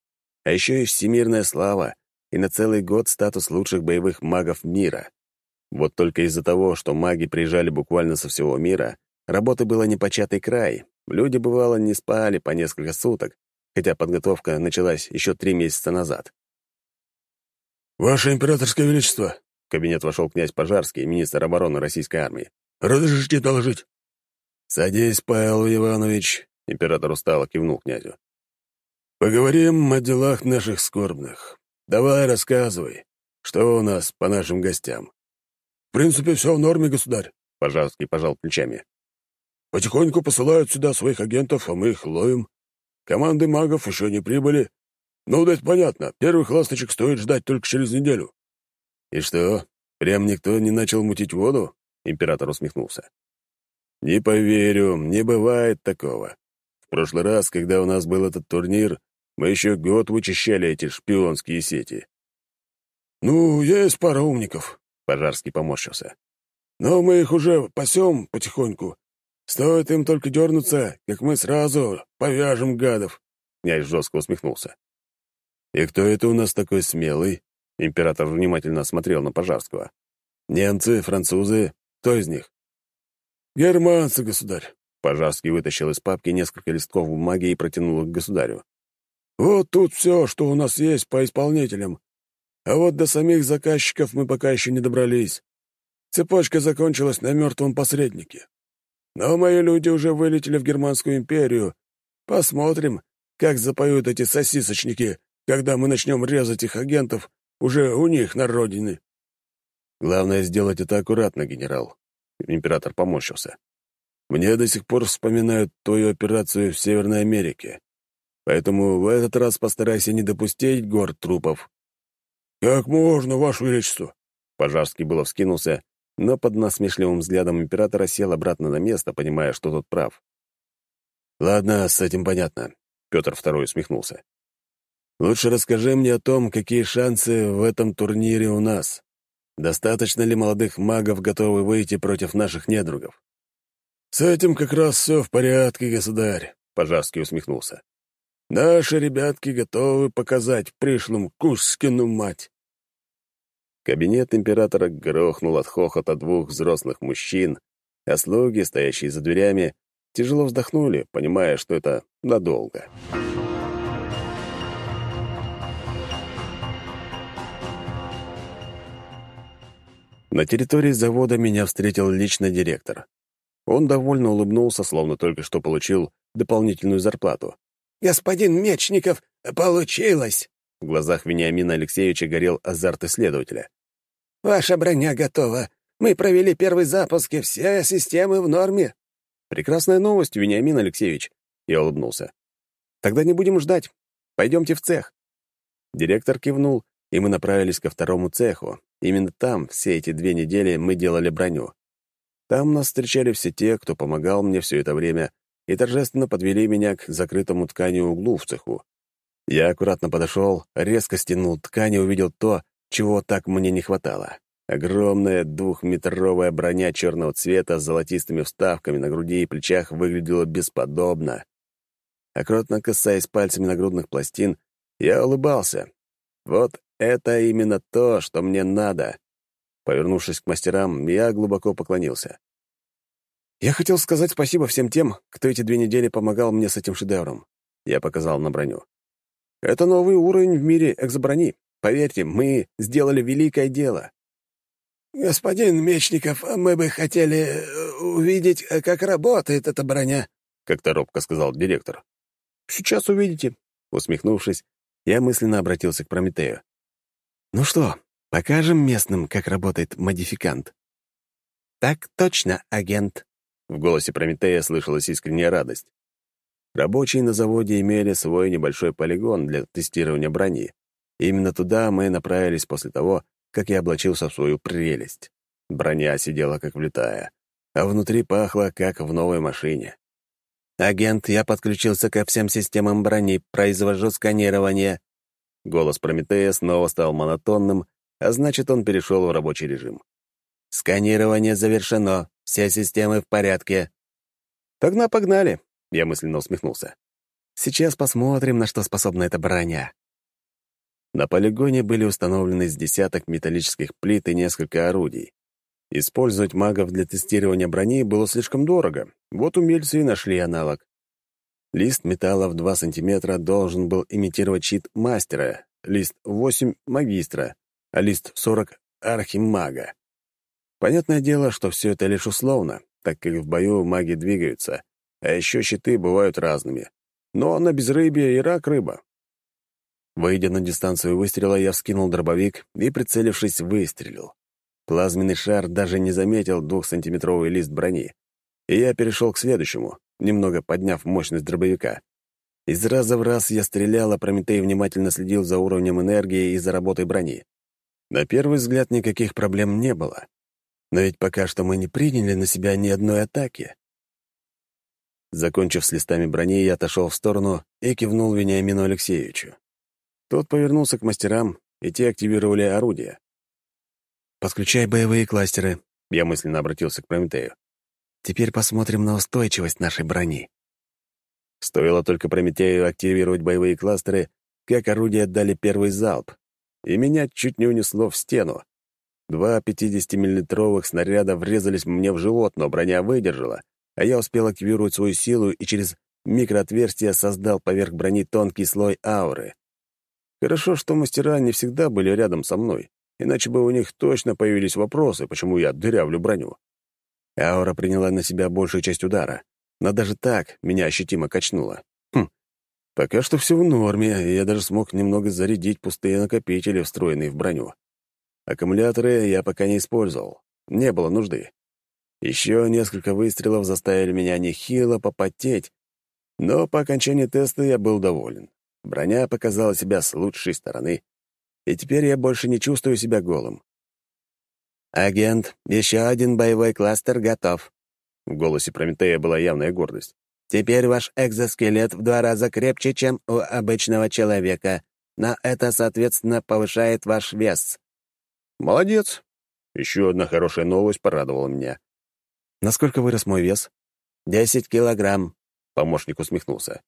S2: а еще и всемирная слава и на целый год статус лучших боевых магов мира. Вот только из-за того, что маги приезжали буквально со всего мира, работы было непочатый край. Люди, бывало, не спали по несколько суток, хотя подготовка началась еще три месяца назад.
S3: «Ваше императорское величество!»
S2: В кабинет вошел князь Пожарский, министр обороны российской армии.
S3: «Разрешите доложить?»
S2: «Садись, Павел Иванович», — император устало кивнул князю.
S3: «Поговорим о делах наших скорбных. Давай рассказывай, что у нас по нашим гостям». «В принципе, все в норме, государь», —
S2: Пожарский пожал плечами.
S3: «Потихоньку посылают сюда своих агентов, а мы их ловим. Команды магов еще не прибыли, ну, да это понятно. Первых ласточек стоит ждать только через неделю.
S2: И что, прям никто не начал мутить воду? Император усмехнулся. Не поверю, не бывает такого. В прошлый раз, когда у нас был этот турнир, мы еще год вычищали эти шпионские сети.
S3: Ну, есть пара умников,
S2: Пожарский поморщился.
S3: Но мы их уже пасем потихоньку. Стоит им только дернуться, как мы сразу повяжем гадов.
S2: Князь жестко усмехнулся. «И кто это у нас такой смелый?» Император внимательно смотрел на Пожарского. «Немцы, французы? Кто из них?»
S3: «Германцы, государь».
S2: Пожарский вытащил из папки несколько листков бумаги и протянул их к государю.
S3: «Вот тут все, что у нас есть по исполнителям. А вот до самих заказчиков мы пока еще не добрались. Цепочка закончилась на мертвом посреднике. Но мои люди уже вылетели в Германскую империю. Посмотрим, как запоют эти сосисочники когда мы начнем резать их агентов уже у них на родине.
S2: Главное сделать это аккуратно, генерал. Император поморщился. Мне до сих пор вспоминают твою операцию в Северной Америке. Поэтому в этот раз постарайся не допустить гор трупов.
S3: «Как можно, Ваше Величество?»
S2: Пожарский было вскинулся, но под насмешливым взглядом императора сел обратно на место, понимая, что тот прав. «Ладно, с этим понятно», — Петр II усмехнулся. Лучше расскажи мне о том, какие шансы в этом турнире у нас. Достаточно ли молодых магов готовы выйти против наших недругов?»
S3: «С этим как раз все в порядке, государь», — Пожарский усмехнулся. «Наши ребятки готовы показать пришлым Кушкину мать».
S2: Кабинет императора грохнул от хохота двух взрослых мужчин, а слуги, стоящие за дверями, тяжело вздохнули, понимая, что это надолго. На территории завода меня встретил лично директор. Он довольно улыбнулся, словно только что получил дополнительную зарплату.
S7: «Господин Мечников, получилось!»
S2: В глазах Вениамина Алексеевича горел азарт исследователя.
S7: «Ваша броня готова. Мы провели первый запуск, и все системы в норме».
S2: «Прекрасная новость, Вениамин Алексеевич», — я улыбнулся. «Тогда не будем ждать. Пойдемте в цех». Директор кивнул, и мы направились ко второму цеху, Именно там все эти две недели мы делали броню. Там нас встречали все те, кто помогал мне все это время, и торжественно подвели меня к закрытому ткани углу в цеху. Я аккуратно подошел, резко стянул ткань и увидел то, чего так мне не хватало. Огромная двухметровая броня черного цвета с золотистыми вставками на груди и плечах выглядела бесподобно. Аккуратно касаясь пальцами нагрудных пластин, я улыбался. Вот это именно то, что мне надо. Повернувшись к мастерам, я глубоко поклонился. Я хотел сказать спасибо всем тем, кто эти две недели помогал мне с этим шедевром. Я показал на броню. Это новый уровень в мире экзоброни. Поверьте, мы сделали великое дело.
S7: «Господин Мечников, мы бы хотели э, увидеть, э, как работает эта броня», —
S2: как-то робко сказал директор. «Сейчас увидите», — усмехнувшись, я мысленно обратился к Прометею. «Ну что, покажем местным, как работает модификант?»
S7: «Так точно, агент», —
S2: в голосе Прометея слышалась искренняя радость. Рабочие на заводе имели свой небольшой полигон для тестирования брони. именно туда мы направились после того, как я облачился в свою прелесть. Броня сидела как влитая, а внутри пахло, как в новой машине. «Агент, я подключился ко всем системам брони, произвожу сканирование», Голос Прометея снова стал монотонным, а значит, он перешел в рабочий режим. «Сканирование завершено. Все системы в порядке». «Тогда погнали», — я мысленно усмехнулся. «Сейчас посмотрим, на что способна эта броня». На полигоне были установлены с десяток металлических плит и несколько орудий. Использовать магов для тестирования брони было слишком дорого, вот умельцы и нашли аналог. Лист металла в 2 сантиметра должен был имитировать щит мастера, лист 8 — магистра, а лист 40 — архимага. Понятное дело, что все это лишь условно, так как в бою маги двигаются, а еще щиты бывают разными. Но на безрыбье и рак рыба. Выйдя на дистанцию выстрела, я вскинул дробовик и, прицелившись, выстрелил. Плазменный шар даже не заметил двухсантиметровый лист брони. И я перешел к следующему, немного подняв мощность дробовика. Из раза в раз я стрелял, а Прометей внимательно следил за уровнем энергии и за работой брони. На первый взгляд никаких проблем не было. Но ведь пока что мы не приняли на себя ни одной атаки. Закончив с листами брони, я отошел в сторону и кивнул Вениамину Алексеевичу. Тот повернулся к мастерам, и те активировали орудия. «Подключай боевые кластеры», — я мысленно обратился к Прометею. «Теперь посмотрим на устойчивость нашей брони». Стоило только Прометею активировать боевые кластеры, как орудия дали первый залп, и меня чуть не унесло в стену. Два 50-миллилитровых снаряда врезались мне в живот, но броня выдержала, а я успел активировать свою силу и через микроотверстие создал поверх брони тонкий слой ауры. Хорошо, что мастера не всегда были рядом со мной, иначе бы у них точно появились вопросы, почему я дырявлю броню. Аура приняла на себя большую часть удара, но даже так меня ощутимо качнуло. Хм, пока что все в норме, и я даже смог немного зарядить пустые накопители, встроенные в броню. Аккумуляторы я пока не использовал, не было нужды. Еще несколько выстрелов заставили меня нехило попотеть, но по окончании теста я был доволен. Броня показала себя с лучшей стороны, и теперь я больше не чувствую себя голым. «Агент, еще один боевой кластер готов». В голосе Прометея была явная гордость. «Теперь ваш экзоскелет в два раза крепче, чем у обычного человека, но это, соответственно, повышает ваш вес». «Молодец!» Еще одна хорошая новость порадовала меня. «Насколько вырос мой вес?» «Десять килограмм», — помощник усмехнулся.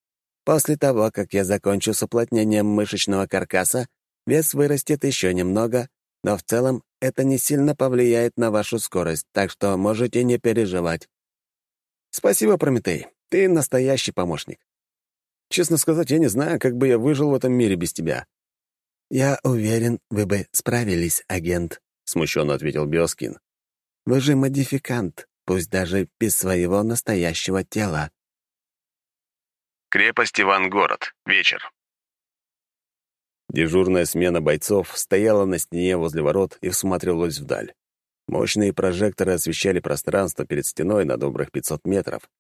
S2: После того, как я закончу с уплотнением мышечного каркаса, вес вырастет еще немного, но в целом это не сильно повлияет на вашу скорость, так что можете не переживать. Спасибо, Прометей. Ты настоящий помощник. Честно сказать, я не знаю, как бы я выжил в этом мире без тебя. Я уверен, вы бы справились, агент, смущенно ответил Биоскин. Вы же модификант, пусть даже без своего настоящего тела.
S1: Крепость Ивангород. Вечер.
S2: Дежурная смена бойцов стояла на стене возле ворот и всматривалась вдаль. Мощные прожекторы освещали пространство перед стеной на добрых 500 метров,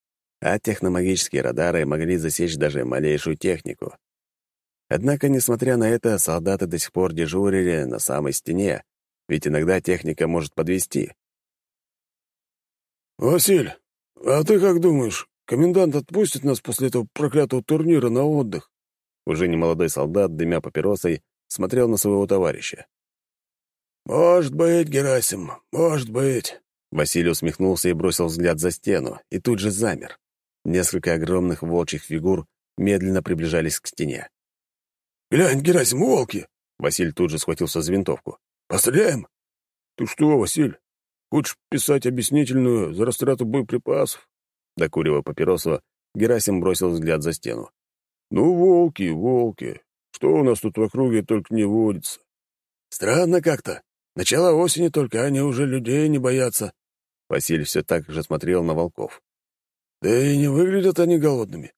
S2: а техномагические радары могли засечь даже малейшую технику. Однако, несмотря на это, солдаты до сих пор дежурили на самой стене, ведь иногда техника может подвести.
S3: «Василь, а ты как думаешь, Комендант отпустит нас после этого проклятого турнира на отдых».
S2: Уже немолодой солдат, дымя папиросой, смотрел на своего товарища.
S3: «Может быть, Герасим, может быть».
S2: Василий усмехнулся и бросил взгляд за стену, и тут же замер. Несколько огромных волчьих фигур медленно приближались к стене.
S3: «Глянь, Герасим, волки!»
S2: Василий тут же схватился за винтовку.
S3: «Постреляем?» «Ты что, Василь, хочешь писать объяснительную за растрату боеприпасов?»
S2: Докуривая папиросу, Герасим бросил взгляд за стену.
S3: «Ну, волки, волки. Что у нас тут в округе только не водится? Странно как-то. Начало осени только, они уже людей не боятся».
S2: Василий все так же смотрел на волков.
S3: «Да и не выглядят они голодными».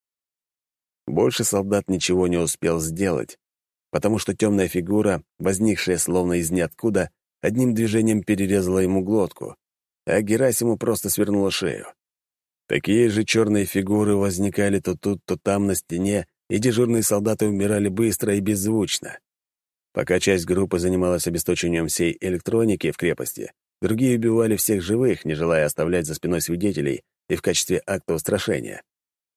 S2: Больше солдат ничего не успел сделать, потому что темная фигура, возникшая словно из ниоткуда, одним движением перерезала ему глотку, а Герасиму просто свернула шею. Такие же черные фигуры возникали то тут, то там на стене, и дежурные солдаты умирали быстро и беззвучно. Пока часть группы занималась обесточением всей электроники в крепости, другие убивали всех живых, не желая оставлять за спиной свидетелей и в качестве акта устрашения.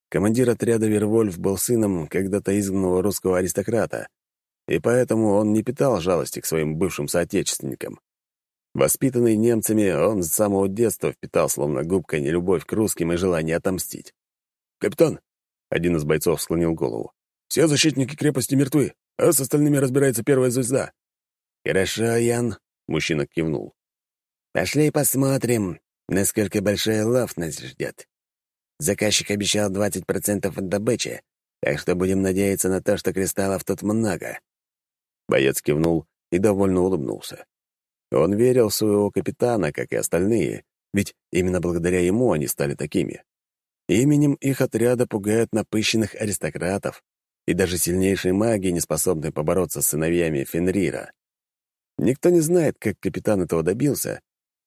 S2: Командир отряда Вервольф был сыном когда-то изгнанного русского аристократа. и поэтому он не питал жалости к своим бывшим соотечественникам. Воспитанный немцами, он с самого детства впитал словно губка нелюбовь к русским и желание отомстить. «Капитан!» — один из бойцов склонил голову. «Все защитники крепости мертвы, а с остальными разбирается первая звезда».
S4: «Хорошо, Ян», — мужчина кивнул. «Пошли посмотрим, насколько большой лов нас ждет. Заказчик обещал 20% от добычи, так что будем надеяться на то, что кристаллов тут много».
S2: Боец кивнул и довольно улыбнулся. Он верил в своего капитана, как и остальные, ведь именно благодаря ему они стали такими. Именем их отряда пугают напыщенных аристократов, и даже сильнейшие маги не способны побороться с сыновьями Фенрира. Никто не знает, как капитан этого добился,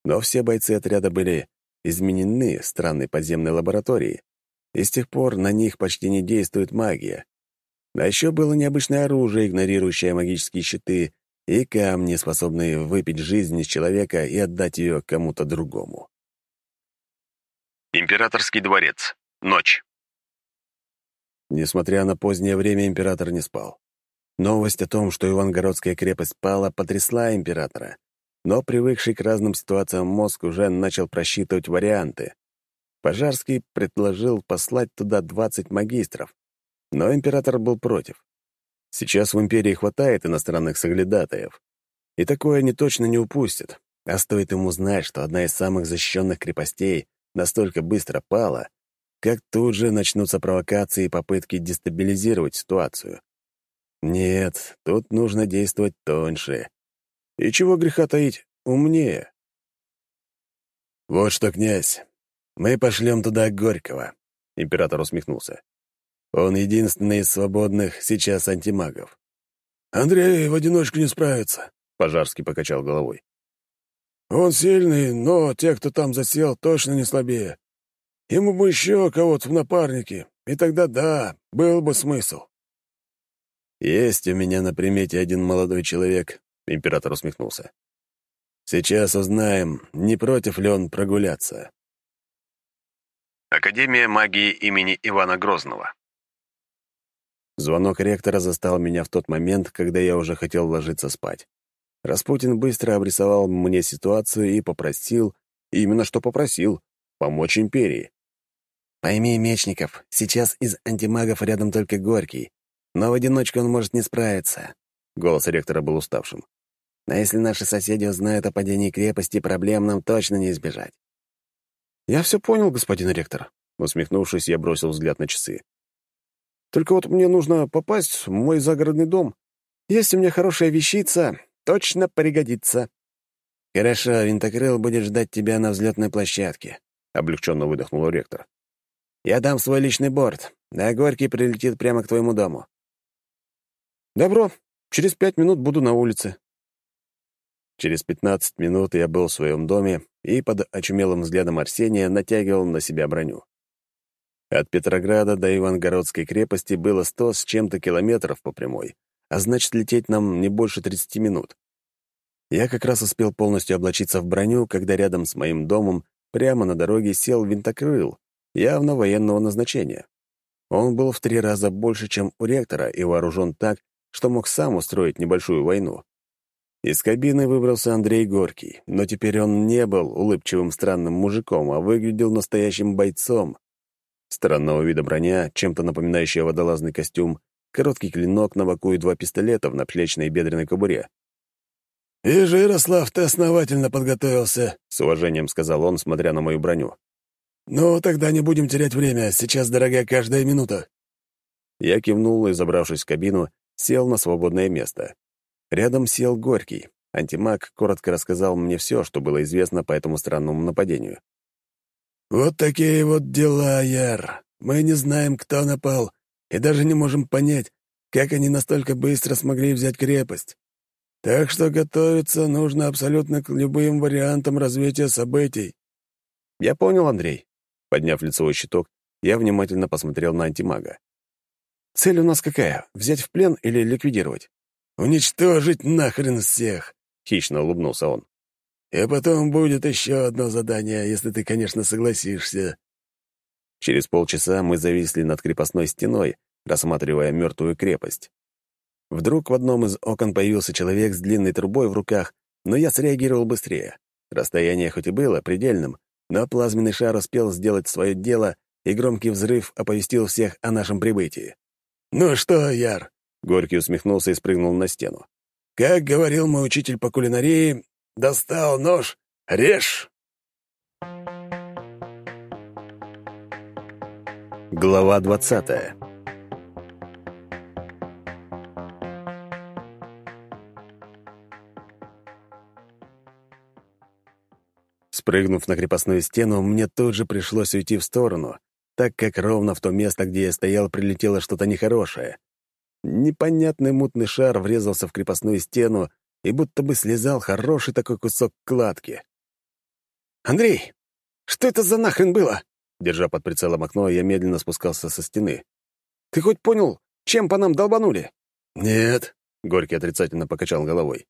S2: но все бойцы отряда были изменены странной подземной лабораторией, и с тех пор на них почти не действует магия. А еще было необычное оружие, игнорирующее магические щиты, и камни, способные выпить жизнь из человека и отдать ее кому-то другому.
S1: Императорский дворец. Ночь.
S2: Несмотря на позднее время, император не спал. Новость о том, что Ивангородская крепость пала, потрясла императора. Но привыкший к разным ситуациям мозг уже начал просчитывать варианты. Пожарский предложил послать туда 20 магистров, но император был против. Сейчас в империи хватает иностранных соглядатаев, и такое они точно не упустят. А стоит ему знать, что одна из самых защищенных крепостей настолько быстро пала, как тут же начнутся провокации и попытки дестабилизировать ситуацию. Нет, тут нужно действовать тоньше. И чего греха таить, умнее. «Вот что, князь, мы пошлем туда Горького», — император усмехнулся. «Он единственный из свободных сейчас антимагов».
S7: «Андрей в одиночку не справится», — Пожарский покачал головой. «Он сильный, но те, кто там засел, точно не слабее. Ему бы еще кого-то в напарнике, и тогда да, был бы смысл».
S2: «Есть у меня на примете один молодой человек», — император усмехнулся. «Сейчас узнаем, не против ли он прогуляться».
S1: Академия магии имени Ивана Грозного.
S2: Звонок ректора застал меня в тот момент, когда я уже хотел ложиться спать. Распутин быстро обрисовал мне ситуацию и попросил, именно что попросил, помочь империи.
S4: «Пойми, Мечников, сейчас из антимагов рядом только Горький, но в одиночку он может не справиться».
S2: Голос ректора был уставшим.
S4: «А если наши соседи узнают о падении крепости, проблем нам точно не избежать».
S2: «Я все понял, господин ректор», — усмехнувшись, я бросил взгляд на часы. «Только вот мне нужно попасть в мой загородный дом. Есть у меня хорошая вещица, точно пригодится».
S4: «Хорошо, винтокрыл будет ждать тебя на взлетной площадке», —
S2: облегченно выдохнул ректор.
S4: «Я дам свой личный борт, а Горький прилетит прямо к твоему дому».
S2: «Добро. Через пять минут буду на улице». Через пятнадцать минут я был в своем доме и под очумелым взглядом Арсения натягивал на себя броню. От Петрограда до Ивангородской крепости было сто с чем-то километров по прямой, а значит, лететь нам не больше 30 минут. Я как раз успел полностью облачиться в броню, когда рядом с моим домом прямо на дороге сел винтокрыл, явно военного назначения. Он был в три раза больше, чем у ректора, и вооружен так, что мог сам устроить небольшую войну. Из кабины выбрался Андрей Горький, но теперь он не был улыбчивым странным мужиком, а выглядел настоящим бойцом. Странного вида броня, чем-то напоминающая водолазный костюм, короткий клинок на боку и два пистолета в наплечной и бедренной кобуре.
S7: «Вижу, Ярослав, ты основательно подготовился», —
S2: с уважением сказал он, смотря на мою броню.
S7: «Ну, тогда не будем терять время, сейчас дорога каждая минута».
S2: Я кивнул и, забравшись в кабину, сел на свободное место. Рядом сел Горький. Антимаг коротко рассказал мне все, что было известно по этому странному нападению.
S7: «Вот такие вот дела, Яр. Мы не знаем, кто напал, и даже не можем понять, как они настолько быстро смогли взять крепость. Так что готовиться нужно абсолютно к любым вариантам развития событий».
S2: «Я понял, Андрей». Подняв лицевой щиток, я внимательно посмотрел на антимага. «Цель у нас какая? Взять в плен или ликвидировать?»
S7: «Уничтожить нахрен всех!» — хищно улыбнулся он. «И потом будет еще одно задание, если ты, конечно, согласишься».
S2: Через полчаса мы зависли над крепостной стеной, рассматривая мертвую крепость. Вдруг в одном из окон появился человек с длинной трубой в руках, но я среагировал быстрее. Расстояние хоть и было предельным, но плазменный шар успел сделать свое дело, и громкий взрыв оповестил всех о нашем прибытии.
S7: «Ну что, Яр?» — Горький усмехнулся и спрыгнул на стену. «Как говорил мой учитель по кулинарии, достал нож, режь!»
S2: Глава двадцатая Спрыгнув на крепостную стену, мне тут же пришлось уйти в сторону, так как ровно в то место, где я стоял, прилетело что-то нехорошее. Непонятный мутный шар врезался в крепостную стену и будто бы слезал хороший такой кусок кладки. «Андрей, что это за нахрен было?» Держа под прицелом окно, я медленно спускался со стены. «Ты хоть понял, чем по нам долбанули?»
S7: «Нет», — Горький отрицательно покачал головой.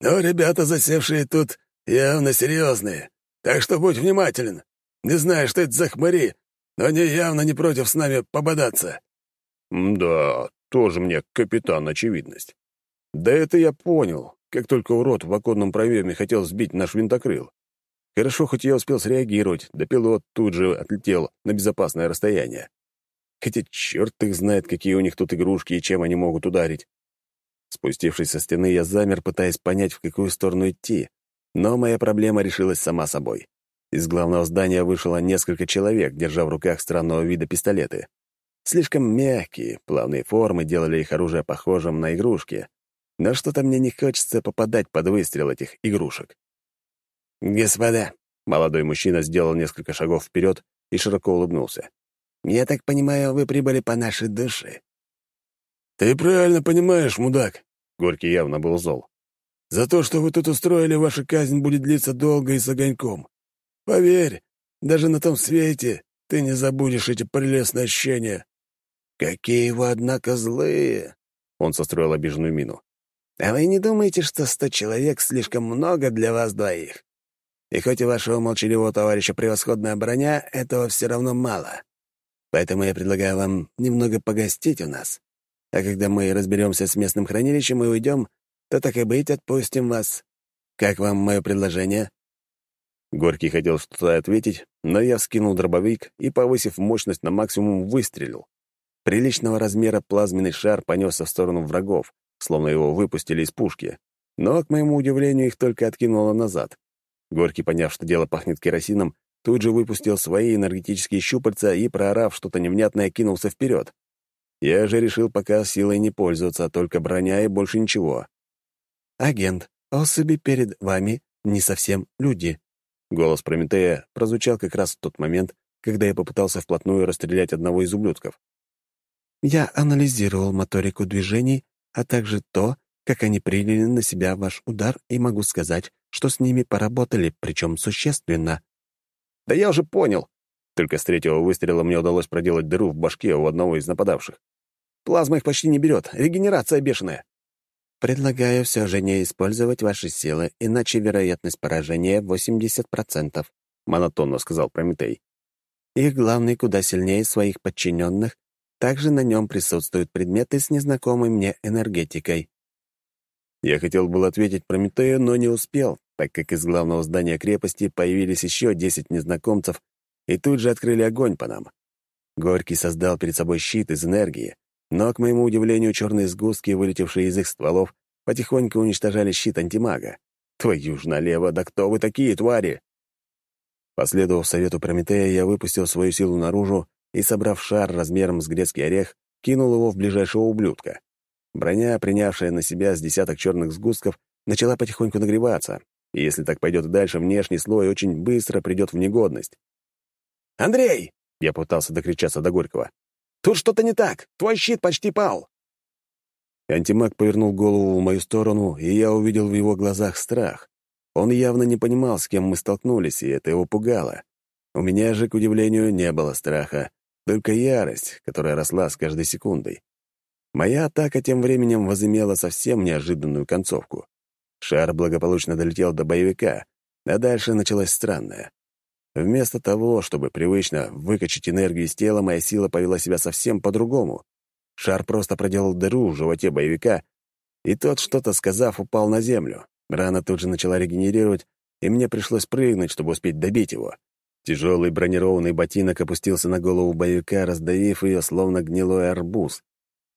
S7: «Но ребята, засевшие тут, явно серьезные, так что будь внимателен. Не знаю, что это за хмари, но они явно не против с нами пободаться».
S3: «Да, тоже мне капитан очевидность. Да это я понял, как только урод в оконном проеме хотел сбить наш винтокрыл. Хорошо, хоть я успел среагировать, да пилот тут же отлетел на безопасное расстояние. Хотя черт их знает, какие у них тут игрушки и чем они могут ударить. Спустившись со стены, я замер, пытаясь понять, в какую сторону идти. Но моя проблема решилась сама собой. Из главного здания вышло несколько человек, держа в руках странного вида пистолеты. Слишком мягкие, плавные формы делали их оружие похожим на игрушки. Но что-то мне не хочется попадать под выстрел этих игрушек.
S2: «Господа», — молодой мужчина сделал несколько шагов вперед и широко улыбнулся. «Я так понимаю, вы прибыли по нашей душе».
S7: «Ты правильно понимаешь, мудак», — Горький явно был зол. «За то, что вы тут устроили, ваша казнь будет длиться долго и с огоньком. Поверь, даже на том свете ты не забудешь эти прелестные ощущения».
S2: «Какие вы, однако, злые!» Он состроил обиженную мину. «А вы не думаете, что сто человек слишком много для вас двоих? И хоть у вашего молчаливого товарища превосходная броня, этого все равно мало. Поэтому я предлагаю вам немного погостить у нас. А когда мы разберемся с местным хранилищем и уйдем, то так и быть, отпустим вас. Как вам мое предложение?»
S3: Горький хотел что-то ответить, но я скинул дробовик и, повысив мощность на максимум, выстрелил. Приличного размера плазменный шар понесся в сторону врагов, словно его выпустили из пушки. Но, к моему удивлению, их только откинуло назад. Горький, поняв, что дело пахнет керосином, тут же выпустил свои энергетические щупальца и, проорав что-то невнятное, кинулся вперед. Я же решил пока силой не пользоваться, а только броня и больше ничего.
S2: «Агент, особи перед вами не совсем люди».
S3: Голос Прометея прозвучал как раз в тот момент, когда я попытался вплотную расстрелять одного из ублюдков.
S2: Я анализировал моторику движений, а также то, как они приняли на себя ваш удар, и могу сказать, что с ними поработали, причем существенно».
S3: «Да я уже понял!» Только с третьего выстрела мне удалось проделать дыру в башке у одного из нападавших. Плазма их почти не берет, регенерация бешеная.
S2: «Предлагаю все же не использовать ваши силы, иначе вероятность поражения 80%, — монотонно сказал Прометей. Их главный куда сильнее своих подчиненных также на нем присутствуют предметы с незнакомой мне энергетикой.
S3: Я хотел было ответить Прометею, но не успел, так как из главного здания крепости появились еще десять незнакомцев и тут же открыли огонь по нам. Горький создал перед собой щит из энергии, но, к моему удивлению, черные сгустки, вылетевшие из их стволов, потихоньку уничтожали щит антимага. Твою ж налево, да кто вы такие, твари? Последовав совету Прометея, я выпустил свою силу наружу и, собрав шар размером с грецкий орех, кинул его в ближайшего ублюдка. Броня, принявшая на себя с десяток черных сгустков, начала потихоньку нагреваться, и если так пойдет дальше, внешний слой очень быстро придет в негодность. «Андрей!» — я пытался докричаться до Горького. «Тут что-то не так! Твой щит почти пал!» Антимаг повернул голову в мою сторону, и я увидел в его глазах страх. Он явно не понимал, с кем мы столкнулись, и это его пугало. У меня же, к удивлению, не было страха, только ярость, которая росла с каждой секундой. Моя атака тем временем возымела совсем неожиданную концовку. Шар благополучно долетел до боевика, а дальше началось странное. Вместо того, чтобы привычно выкачать энергию из тела, моя сила повела себя совсем по-другому.
S2: шар просто проделал дыру в животе боевика, и тот, что-то сказав, упал на землю. Рана тут же начала регенерировать, и мне пришлось прыгнуть, чтобы успеть добить его. Тяжелый бронированный ботинок опустился на голову боевика, раздавив ее, словно гнилой арбуз.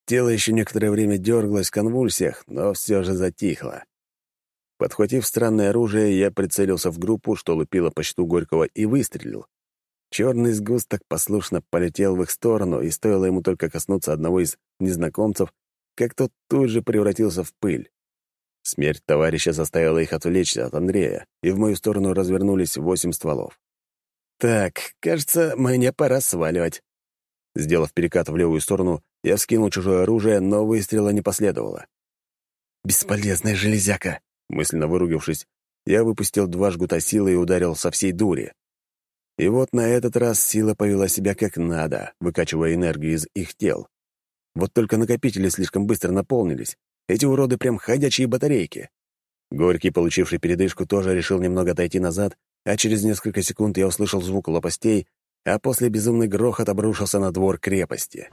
S2: Тело еще некоторое время дергалось в конвульсиях, но все же затихло. Подхватив странное оружие, я прицелился в группу, что лупила по щиту Горького, и выстрелил. Черный сгусток послушно полетел в их сторону, и стоило ему только коснуться одного из незнакомцев, как тот тут же превратился в пыль. Смерть товарища заставила их отвлечься от Андрея, и в мою сторону развернулись восемь стволов. «Так, кажется, мне пора сваливать». Сделав перекат в левую сторону, я вскинул чужое оружие, но выстрела не последовало. «Бесполезная железяка!» Мысленно выругавшись, я выпустил два жгута силы и ударил со всей дури. И вот на этот раз сила повела себя как надо, выкачивая энергию из их тел. Вот только накопители слишком быстро наполнились. Эти уроды прям ходячие батарейки. Горький, получивший передышку, тоже решил немного отойти назад, а через несколько секунд я услышал звук лопастей, а после безумный грохот обрушился на двор крепости.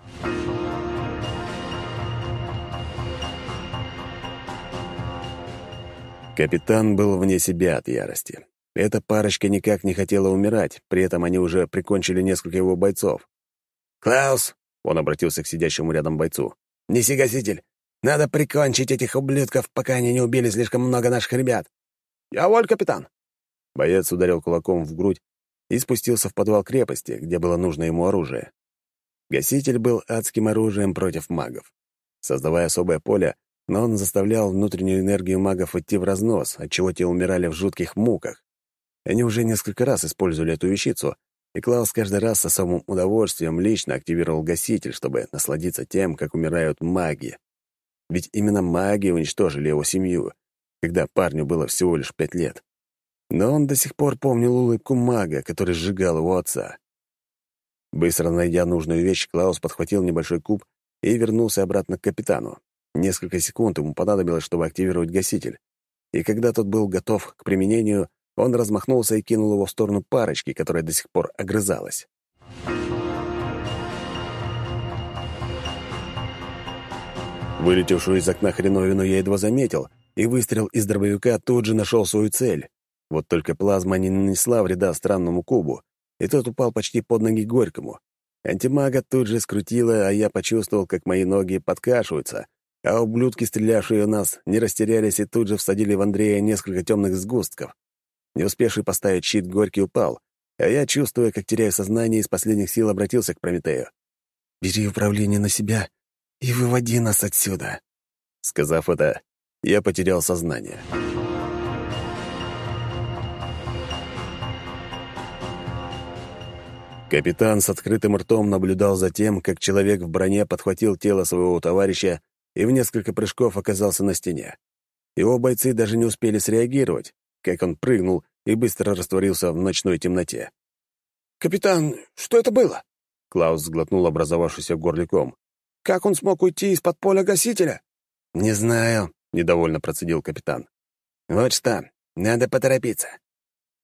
S2: Капитан был вне себя от ярости. Эта парочка никак не хотела умирать, при этом они уже прикончили несколько его бойцов.
S6: «Клаус!»
S2: — он обратился к сидящему рядом бойцу.
S6: «Неси гаситель! Надо прикончить этих ублюдков, пока они не убили слишком много наших ребят!»
S2: «Я воль, капитан!» Боец ударил кулаком в грудь и спустился в подвал крепости, где было нужно ему оружие. Гаситель был адским оружием против магов. Создавая особое поле, но он заставлял внутреннюю энергию магов идти в разнос, отчего те умирали в жутких муках. Они уже несколько раз использовали эту вещицу, и Клаус каждый раз с особым удовольствием лично активировал гаситель, чтобы насладиться тем, как умирают маги. Ведь именно маги уничтожили его семью, когда парню было всего лишь пять лет. Но он до сих пор помнил улыбку мага, который сжигал его отца. Быстро найдя нужную вещь, Клаус подхватил небольшой куб и вернулся обратно к капитану. Несколько секунд ему понадобилось, чтобы активировать гаситель. И когда тот был готов к применению, он размахнулся и кинул его в сторону парочки, которая до сих пор огрызалась. Вылетевшую из окна хреновину я едва заметил, и выстрел из дробовика тут же нашел свою цель. Вот только плазма не нанесла вреда странному кубу, и тот упал почти под ноги Горькому. Антимага тут же скрутила, а я почувствовал, как мои ноги подкашиваются, а ублюдки, стрелявшие в нас, не растерялись и тут же всадили в Андрея несколько темных сгустков. Не успевший поставить щит, Горький упал, а я, чувствуя, как теряю сознание, из последних сил обратился к Прометею. «Бери управление на себя и выводи нас отсюда». Сказав это, я потерял сознание. Капитан с открытым ртом наблюдал за тем, как человек в броне подхватил тело своего товарища и в несколько прыжков оказался на стене. Его бойцы даже не успели среагировать, как он прыгнул и быстро растворился в ночной темноте.
S6: «Капитан, что это было?»
S2: Клаус сглотнул образовавшийся горликом.
S6: «Как он смог уйти из-под поля гасителя?»
S2: «Не знаю», — недовольно процедил капитан.
S6: «Вот что, надо поторопиться.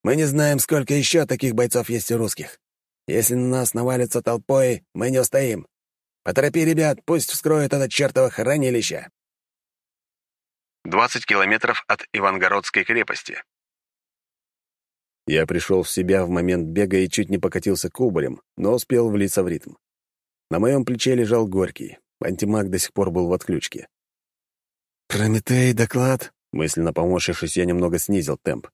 S6: Мы не знаем, сколько еще таких бойцов есть у русских. Если на нас навалится толпой, мы не устоим. Поторопи ребят, пусть вскроют это чертово хранилище.
S1: 20 километров от Ивангородской крепости.
S2: Я пришел в себя в момент бега и чуть не покатился кубарем, но успел влиться в ритм. На моем плече лежал Горький. Антимаг до сих пор был в отключке. «Прометей, доклад?» Мысленно поморщившись, я немного снизил темп.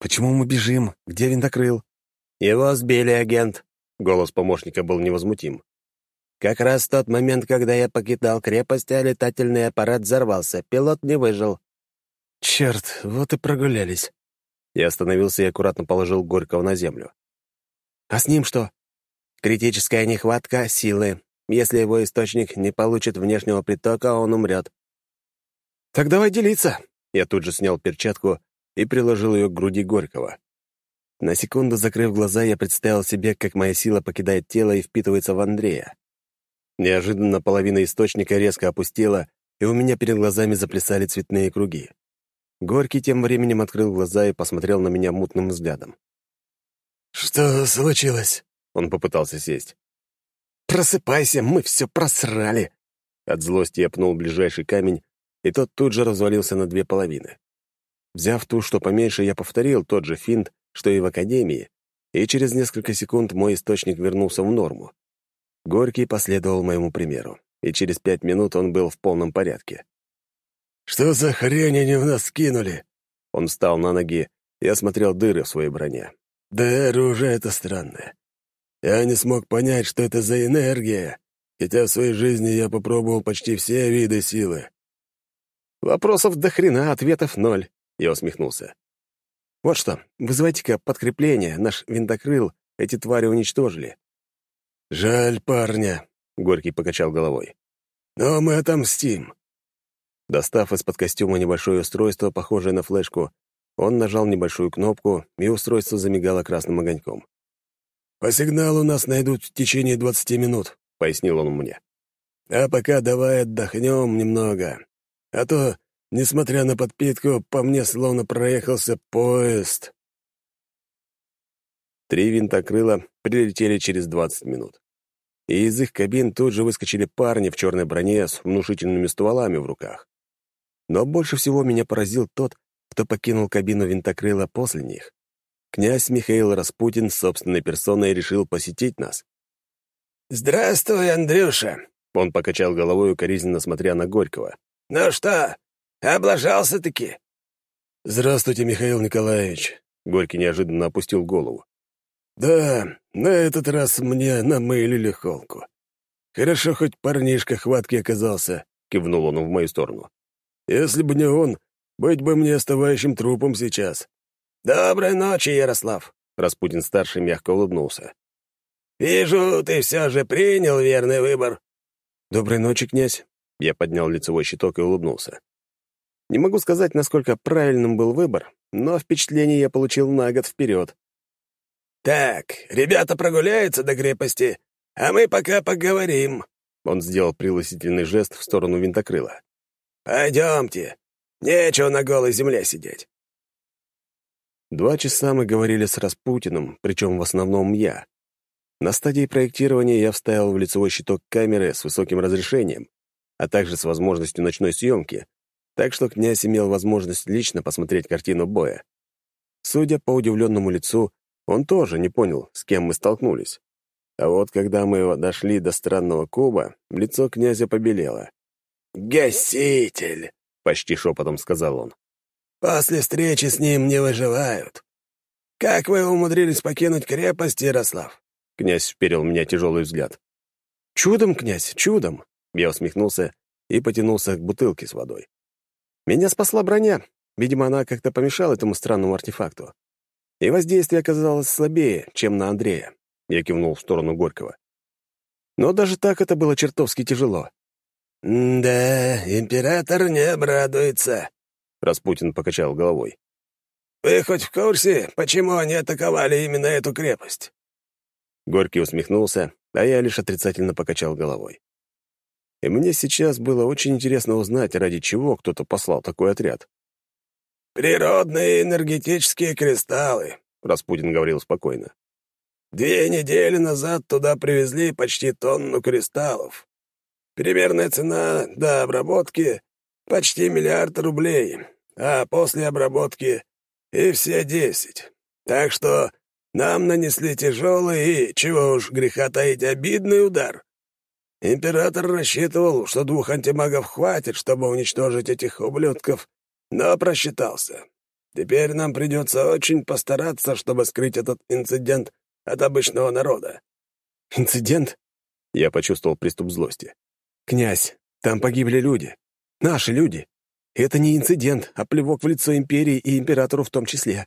S2: «Почему мы бежим? Где винтокрыл?»
S6: «Его сбили, агент», — голос помощника был невозмутим. Как раз в тот момент, когда я покидал крепость, а летательный аппарат взорвался. Пилот не выжил.
S2: Черт, вот и прогулялись. Я остановился и аккуратно положил Горького на землю.
S6: А с ним что? Критическая нехватка силы. Если его источник не получит внешнего притока, он умрет.
S2: Так давай делиться. Я тут же снял перчатку и приложил ее к груди Горького. На секунду закрыв глаза, я представил себе, как моя сила покидает тело и впитывается в Андрея. Неожиданно половина источника резко опустела, и у меня перед глазами заплясали цветные круги. Горький тем временем открыл глаза и посмотрел на меня мутным взглядом.
S7: «Что случилось?»
S2: Он попытался сесть.
S6: «Просыпайся, мы все просрали!»
S2: От злости я пнул ближайший камень, и тот тут же развалился на две половины. Взяв ту, что поменьше, я повторил тот же финт, что и в Академии, и через несколько секунд мой источник вернулся в норму. Горький последовал моему примеру, и через пять минут он был в полном порядке.
S7: «Что за хрень они в нас скинули?»
S2: Он встал на ноги и осмотрел дыры в своей броне.
S7: «Да оружие это странное. Я не смог понять, что это за энергия, хотя в своей жизни я попробовал почти все виды силы».
S2: «Вопросов до хрена, ответов ноль», — я усмехнулся. «Вот что, вызывайте-ка подкрепление, наш винтокрыл эти твари уничтожили».
S7: «Жаль парня», — Горький покачал головой. «Но мы отомстим».
S2: Достав из-под костюма небольшое устройство, похожее на флешку, он нажал небольшую кнопку, и устройство замигало красным огоньком.
S7: «По сигналу нас найдут в течение двадцати минут», — пояснил он мне. «А пока давай отдохнем немного. А то Несмотря на подпитку, по мне словно проехался поезд.
S2: Три винтокрыла прилетели через 20 минут. И из их кабин тут же выскочили парни в черной броне с внушительными стволами в руках. Но больше всего меня поразил тот, кто покинул кабину винтокрыла после них. Князь Михаил Распутин с собственной персоной решил посетить нас.
S6: «Здравствуй, Андрюша!»
S2: Он покачал головой, укоризненно смотря на Горького.
S6: «Ну что, Облажался-таки.
S7: Здравствуйте, Михаил Николаевич.
S2: Горький неожиданно опустил голову.
S7: Да, на этот раз мне намылили холку. Хорошо, хоть парнишка хваткий оказался, кивнул он в мою сторону. Если бы не он, быть бы мне оставающим трупом сейчас.
S6: Доброй ночи, Ярослав.
S2: Распутин-старший мягко улыбнулся.
S6: «Вижу, ты все же принял верный выбор».
S2: «Доброй ночи, князь». Я поднял лицевой щиток и улыбнулся. Не могу сказать, насколько правильным был выбор, но впечатление я получил на год вперед.
S6: «Так, ребята прогуляются до крепости, а мы пока поговорим».
S2: Он сделал пригласительный жест в сторону винтокрыла.
S6: «Пойдемте. Нечего на голой земле сидеть».
S2: Два часа мы говорили с Распутиным, причем в основном я. На стадии проектирования я вставил в лицевой щиток камеры с высоким разрешением, а также с возможностью ночной съемки, так что князь имел возможность лично посмотреть картину боя. Судя по удивленному лицу, он тоже не понял, с кем мы столкнулись. А вот когда мы дошли до странного куба, лицо князя побелело.
S6: «Гаситель!» — почти шепотом сказал он. «После встречи с ним не выживают. Как вы умудрились покинуть крепость, Ярослав?»
S2: Князь вперил меня тяжелый взгляд. «Чудом, князь, чудом!» Я усмехнулся и потянулся к бутылке с водой. Меня спасла броня. Видимо, она как-то помешала этому странному артефакту. И воздействие оказалось слабее, чем на Андрея. Я кивнул в сторону Горького. Но даже так это было чертовски тяжело.
S6: «Да, император не обрадуется», —
S2: Распутин покачал головой.
S6: «Вы хоть в курсе, почему они атаковали именно эту крепость?»
S2: Горький усмехнулся, а я лишь отрицательно покачал головой. И мне сейчас было очень интересно узнать, ради чего кто-то послал такой отряд.
S6: «Природные энергетические кристаллы», — Распутин говорил спокойно. «Две недели назад туда привезли почти тонну кристаллов. Примерная цена до обработки — почти миллиард рублей, а после обработки и все десять. Так что нам нанесли тяжелый и, чего уж греха таить, обидный удар. Император рассчитывал, что двух антимагов хватит, чтобы уничтожить этих ублюдков, но просчитался. Теперь нам придется очень постараться, чтобы скрыть этот инцидент от обычного народа».
S2: «Инцидент?» Я почувствовал приступ злости. «Князь, там погибли люди. Наши люди. Это не инцидент, а плевок в лицо империи и императору в том числе.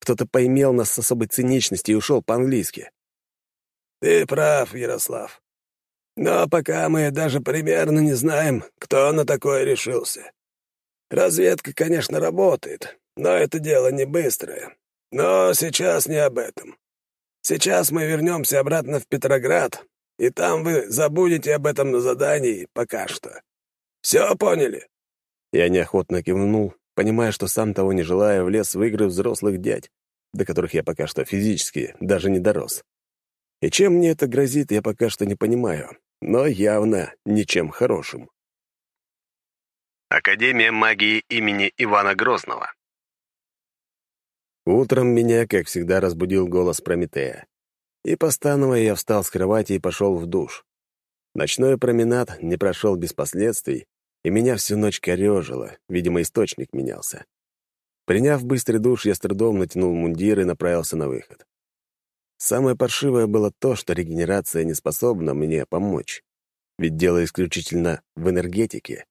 S2: Кто-то поимел нас с особой циничностью и ушел по-английски».
S6: «Ты прав, Ярослав. Но пока мы даже примерно не знаем, кто на такое решился. Разведка, конечно, работает, но это дело не быстрое. Но сейчас не об этом. Сейчас мы вернемся обратно в Петроград, и там вы забудете об этом на задании пока что. Все поняли?»
S2: Я неохотно кивнул, понимая, что сам того не желая, влез в игры взрослых дядь, до которых я пока что физически даже не дорос. И чем мне это грозит, я пока что не понимаю, но явно ничем хорошим.
S1: Академия магии имени Ивана Грозного.
S2: Утром меня, как всегда, разбудил голос Прометея. И, постановая, я встал с кровати и пошел в душ. Ночной променад не прошел без последствий, и меня всю ночь корежило, видимо, источник менялся. Приняв быстрый душ, я с трудом натянул мундир и направился на выход. Самое паршивое было то, что регенерация не способна мне помочь, ведь дело исключительно в энергетике.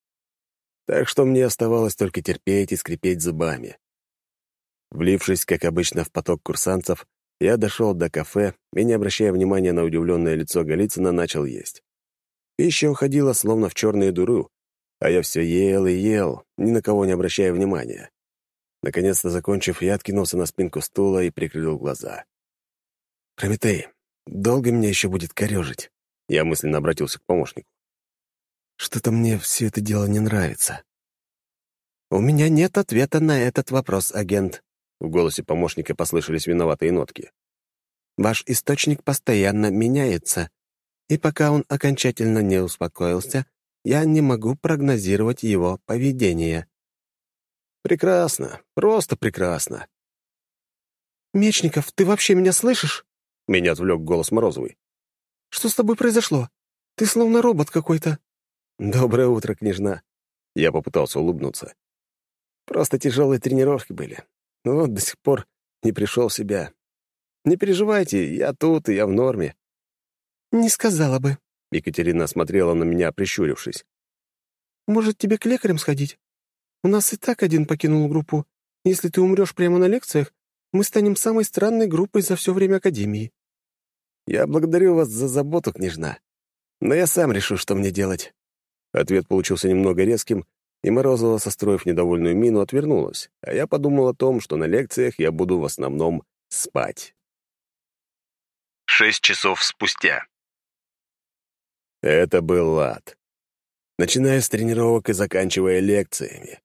S2: Так что мне оставалось только терпеть и скрипеть зубами. Влившись, как обычно, в поток курсантов, я дошел до кафе и, не обращая внимания на удивленное лицо Голицына, начал есть. Пища уходила словно в черную дуру, а я все ел и ел, ни на кого не обращая внимания. Наконец-то закончив, я откинулся на спинку стула и прикрыл глаза. «Прометей, долго меня еще будет корежить?» Я мысленно обратился к помощнику. «Что-то мне все это дело не нравится». «У меня нет ответа на этот вопрос, агент», в голосе помощника послышались виноватые нотки. «Ваш источник постоянно меняется, и пока он окончательно не успокоился, я не могу прогнозировать его поведение». «Прекрасно, просто прекрасно». «Мечников, ты вообще меня слышишь?» Меня отвлек голос Морозовый. «Что с тобой произошло? Ты словно робот какой-то». «Доброе утро, княжна». Я попытался улыбнуться. «Просто тяжелые тренировки были но ну, до сих пор не пришел в себя. Не переживайте, я тут, и я в норме». «Не сказала бы», — Екатерина смотрела на меня, прищурившись. «Может, тебе к лекарям сходить? У нас и так один покинул группу. Если ты умрешь прямо на лекциях, мы станем самой странной группой за все время Академии». «Я благодарю вас за заботу, княжна. Но я сам решу, что мне делать». Ответ получился немного резким, и Морозова, состроив недовольную мину, отвернулась, а я подумал о том, что на лекциях я буду в основном спать.
S1: Шесть часов спустя.
S2: Это был ад. Начиная с тренировок и заканчивая лекциями.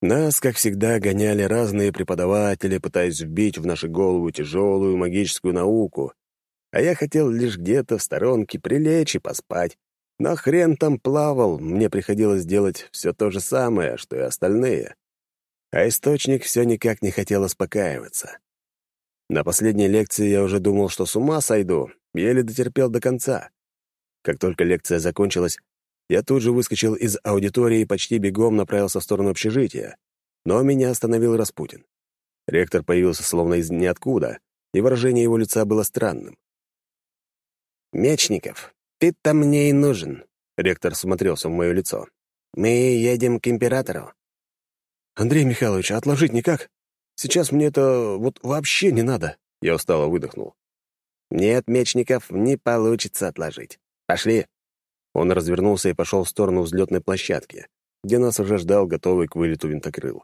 S2: Нас, как всегда, гоняли разные преподаватели, пытаясь вбить в наши головы тяжелую магическую науку, а я хотел лишь где-то в сторонке прилечь и поспать, но хрен там плавал, мне приходилось делать все то же самое, что и остальные. А источник все никак не хотел успокаиваться. На последней лекции я уже думал, что с ума сойду, еле дотерпел до конца. Как только лекция закончилась, я тут же выскочил из аудитории и почти бегом направился в сторону общежития. Но меня остановил Распутин. Ректор появился словно из ниоткуда, и выражение его лица было странным.
S4: «Мечников, «Ты-то мне и нужен», — ректор смотрелся в мое лицо. «Мы едем к императору».
S3: «Андрей Михайлович, отложить никак? Сейчас мне это вот вообще не надо», — я устало выдохнул.
S4: «Нет, Мечников, не получится отложить. Пошли».
S2: Он развернулся и пошел в сторону взлетной площадки, где нас уже ждал готовый к вылету винтокрыл.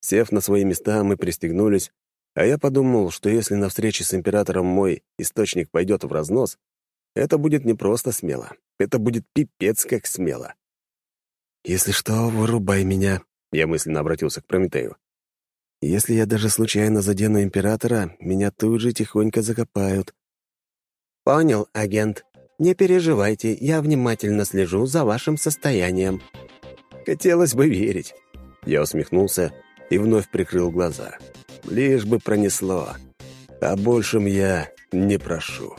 S2: Сев на свои места, мы пристегнулись, а я подумал, что если на встрече с императором мой источник пойдет в разнос, это будет не просто смело. Это будет пипец как смело.
S3: «Если что, вырубай меня», — я мысленно обратился к Прометею. «Если я даже случайно задену императора, меня тут же тихонько закопают».
S4: «Понял, агент. Не переживайте, я внимательно слежу за вашим состоянием».
S2: Хотелось бы верить. Я усмехнулся и вновь прикрыл глаза. Лишь бы пронесло. О большем я не прошу.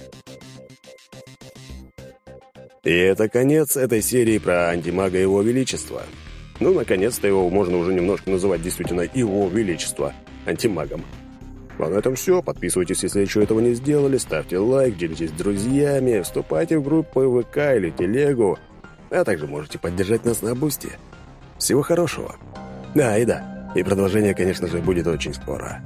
S2: И это конец этой серии про антимага Его Величества. Ну, наконец-то его можно уже немножко называть действительно Его Величество антимагом. А на этом все. Подписывайтесь, если еще этого не сделали, ставьте лайк, делитесь с друзьями, вступайте в группы ВК или Телегу, а также можете поддержать нас на Бусти. Всего хорошего. Да, и да, и продолжение, конечно же, будет очень скоро.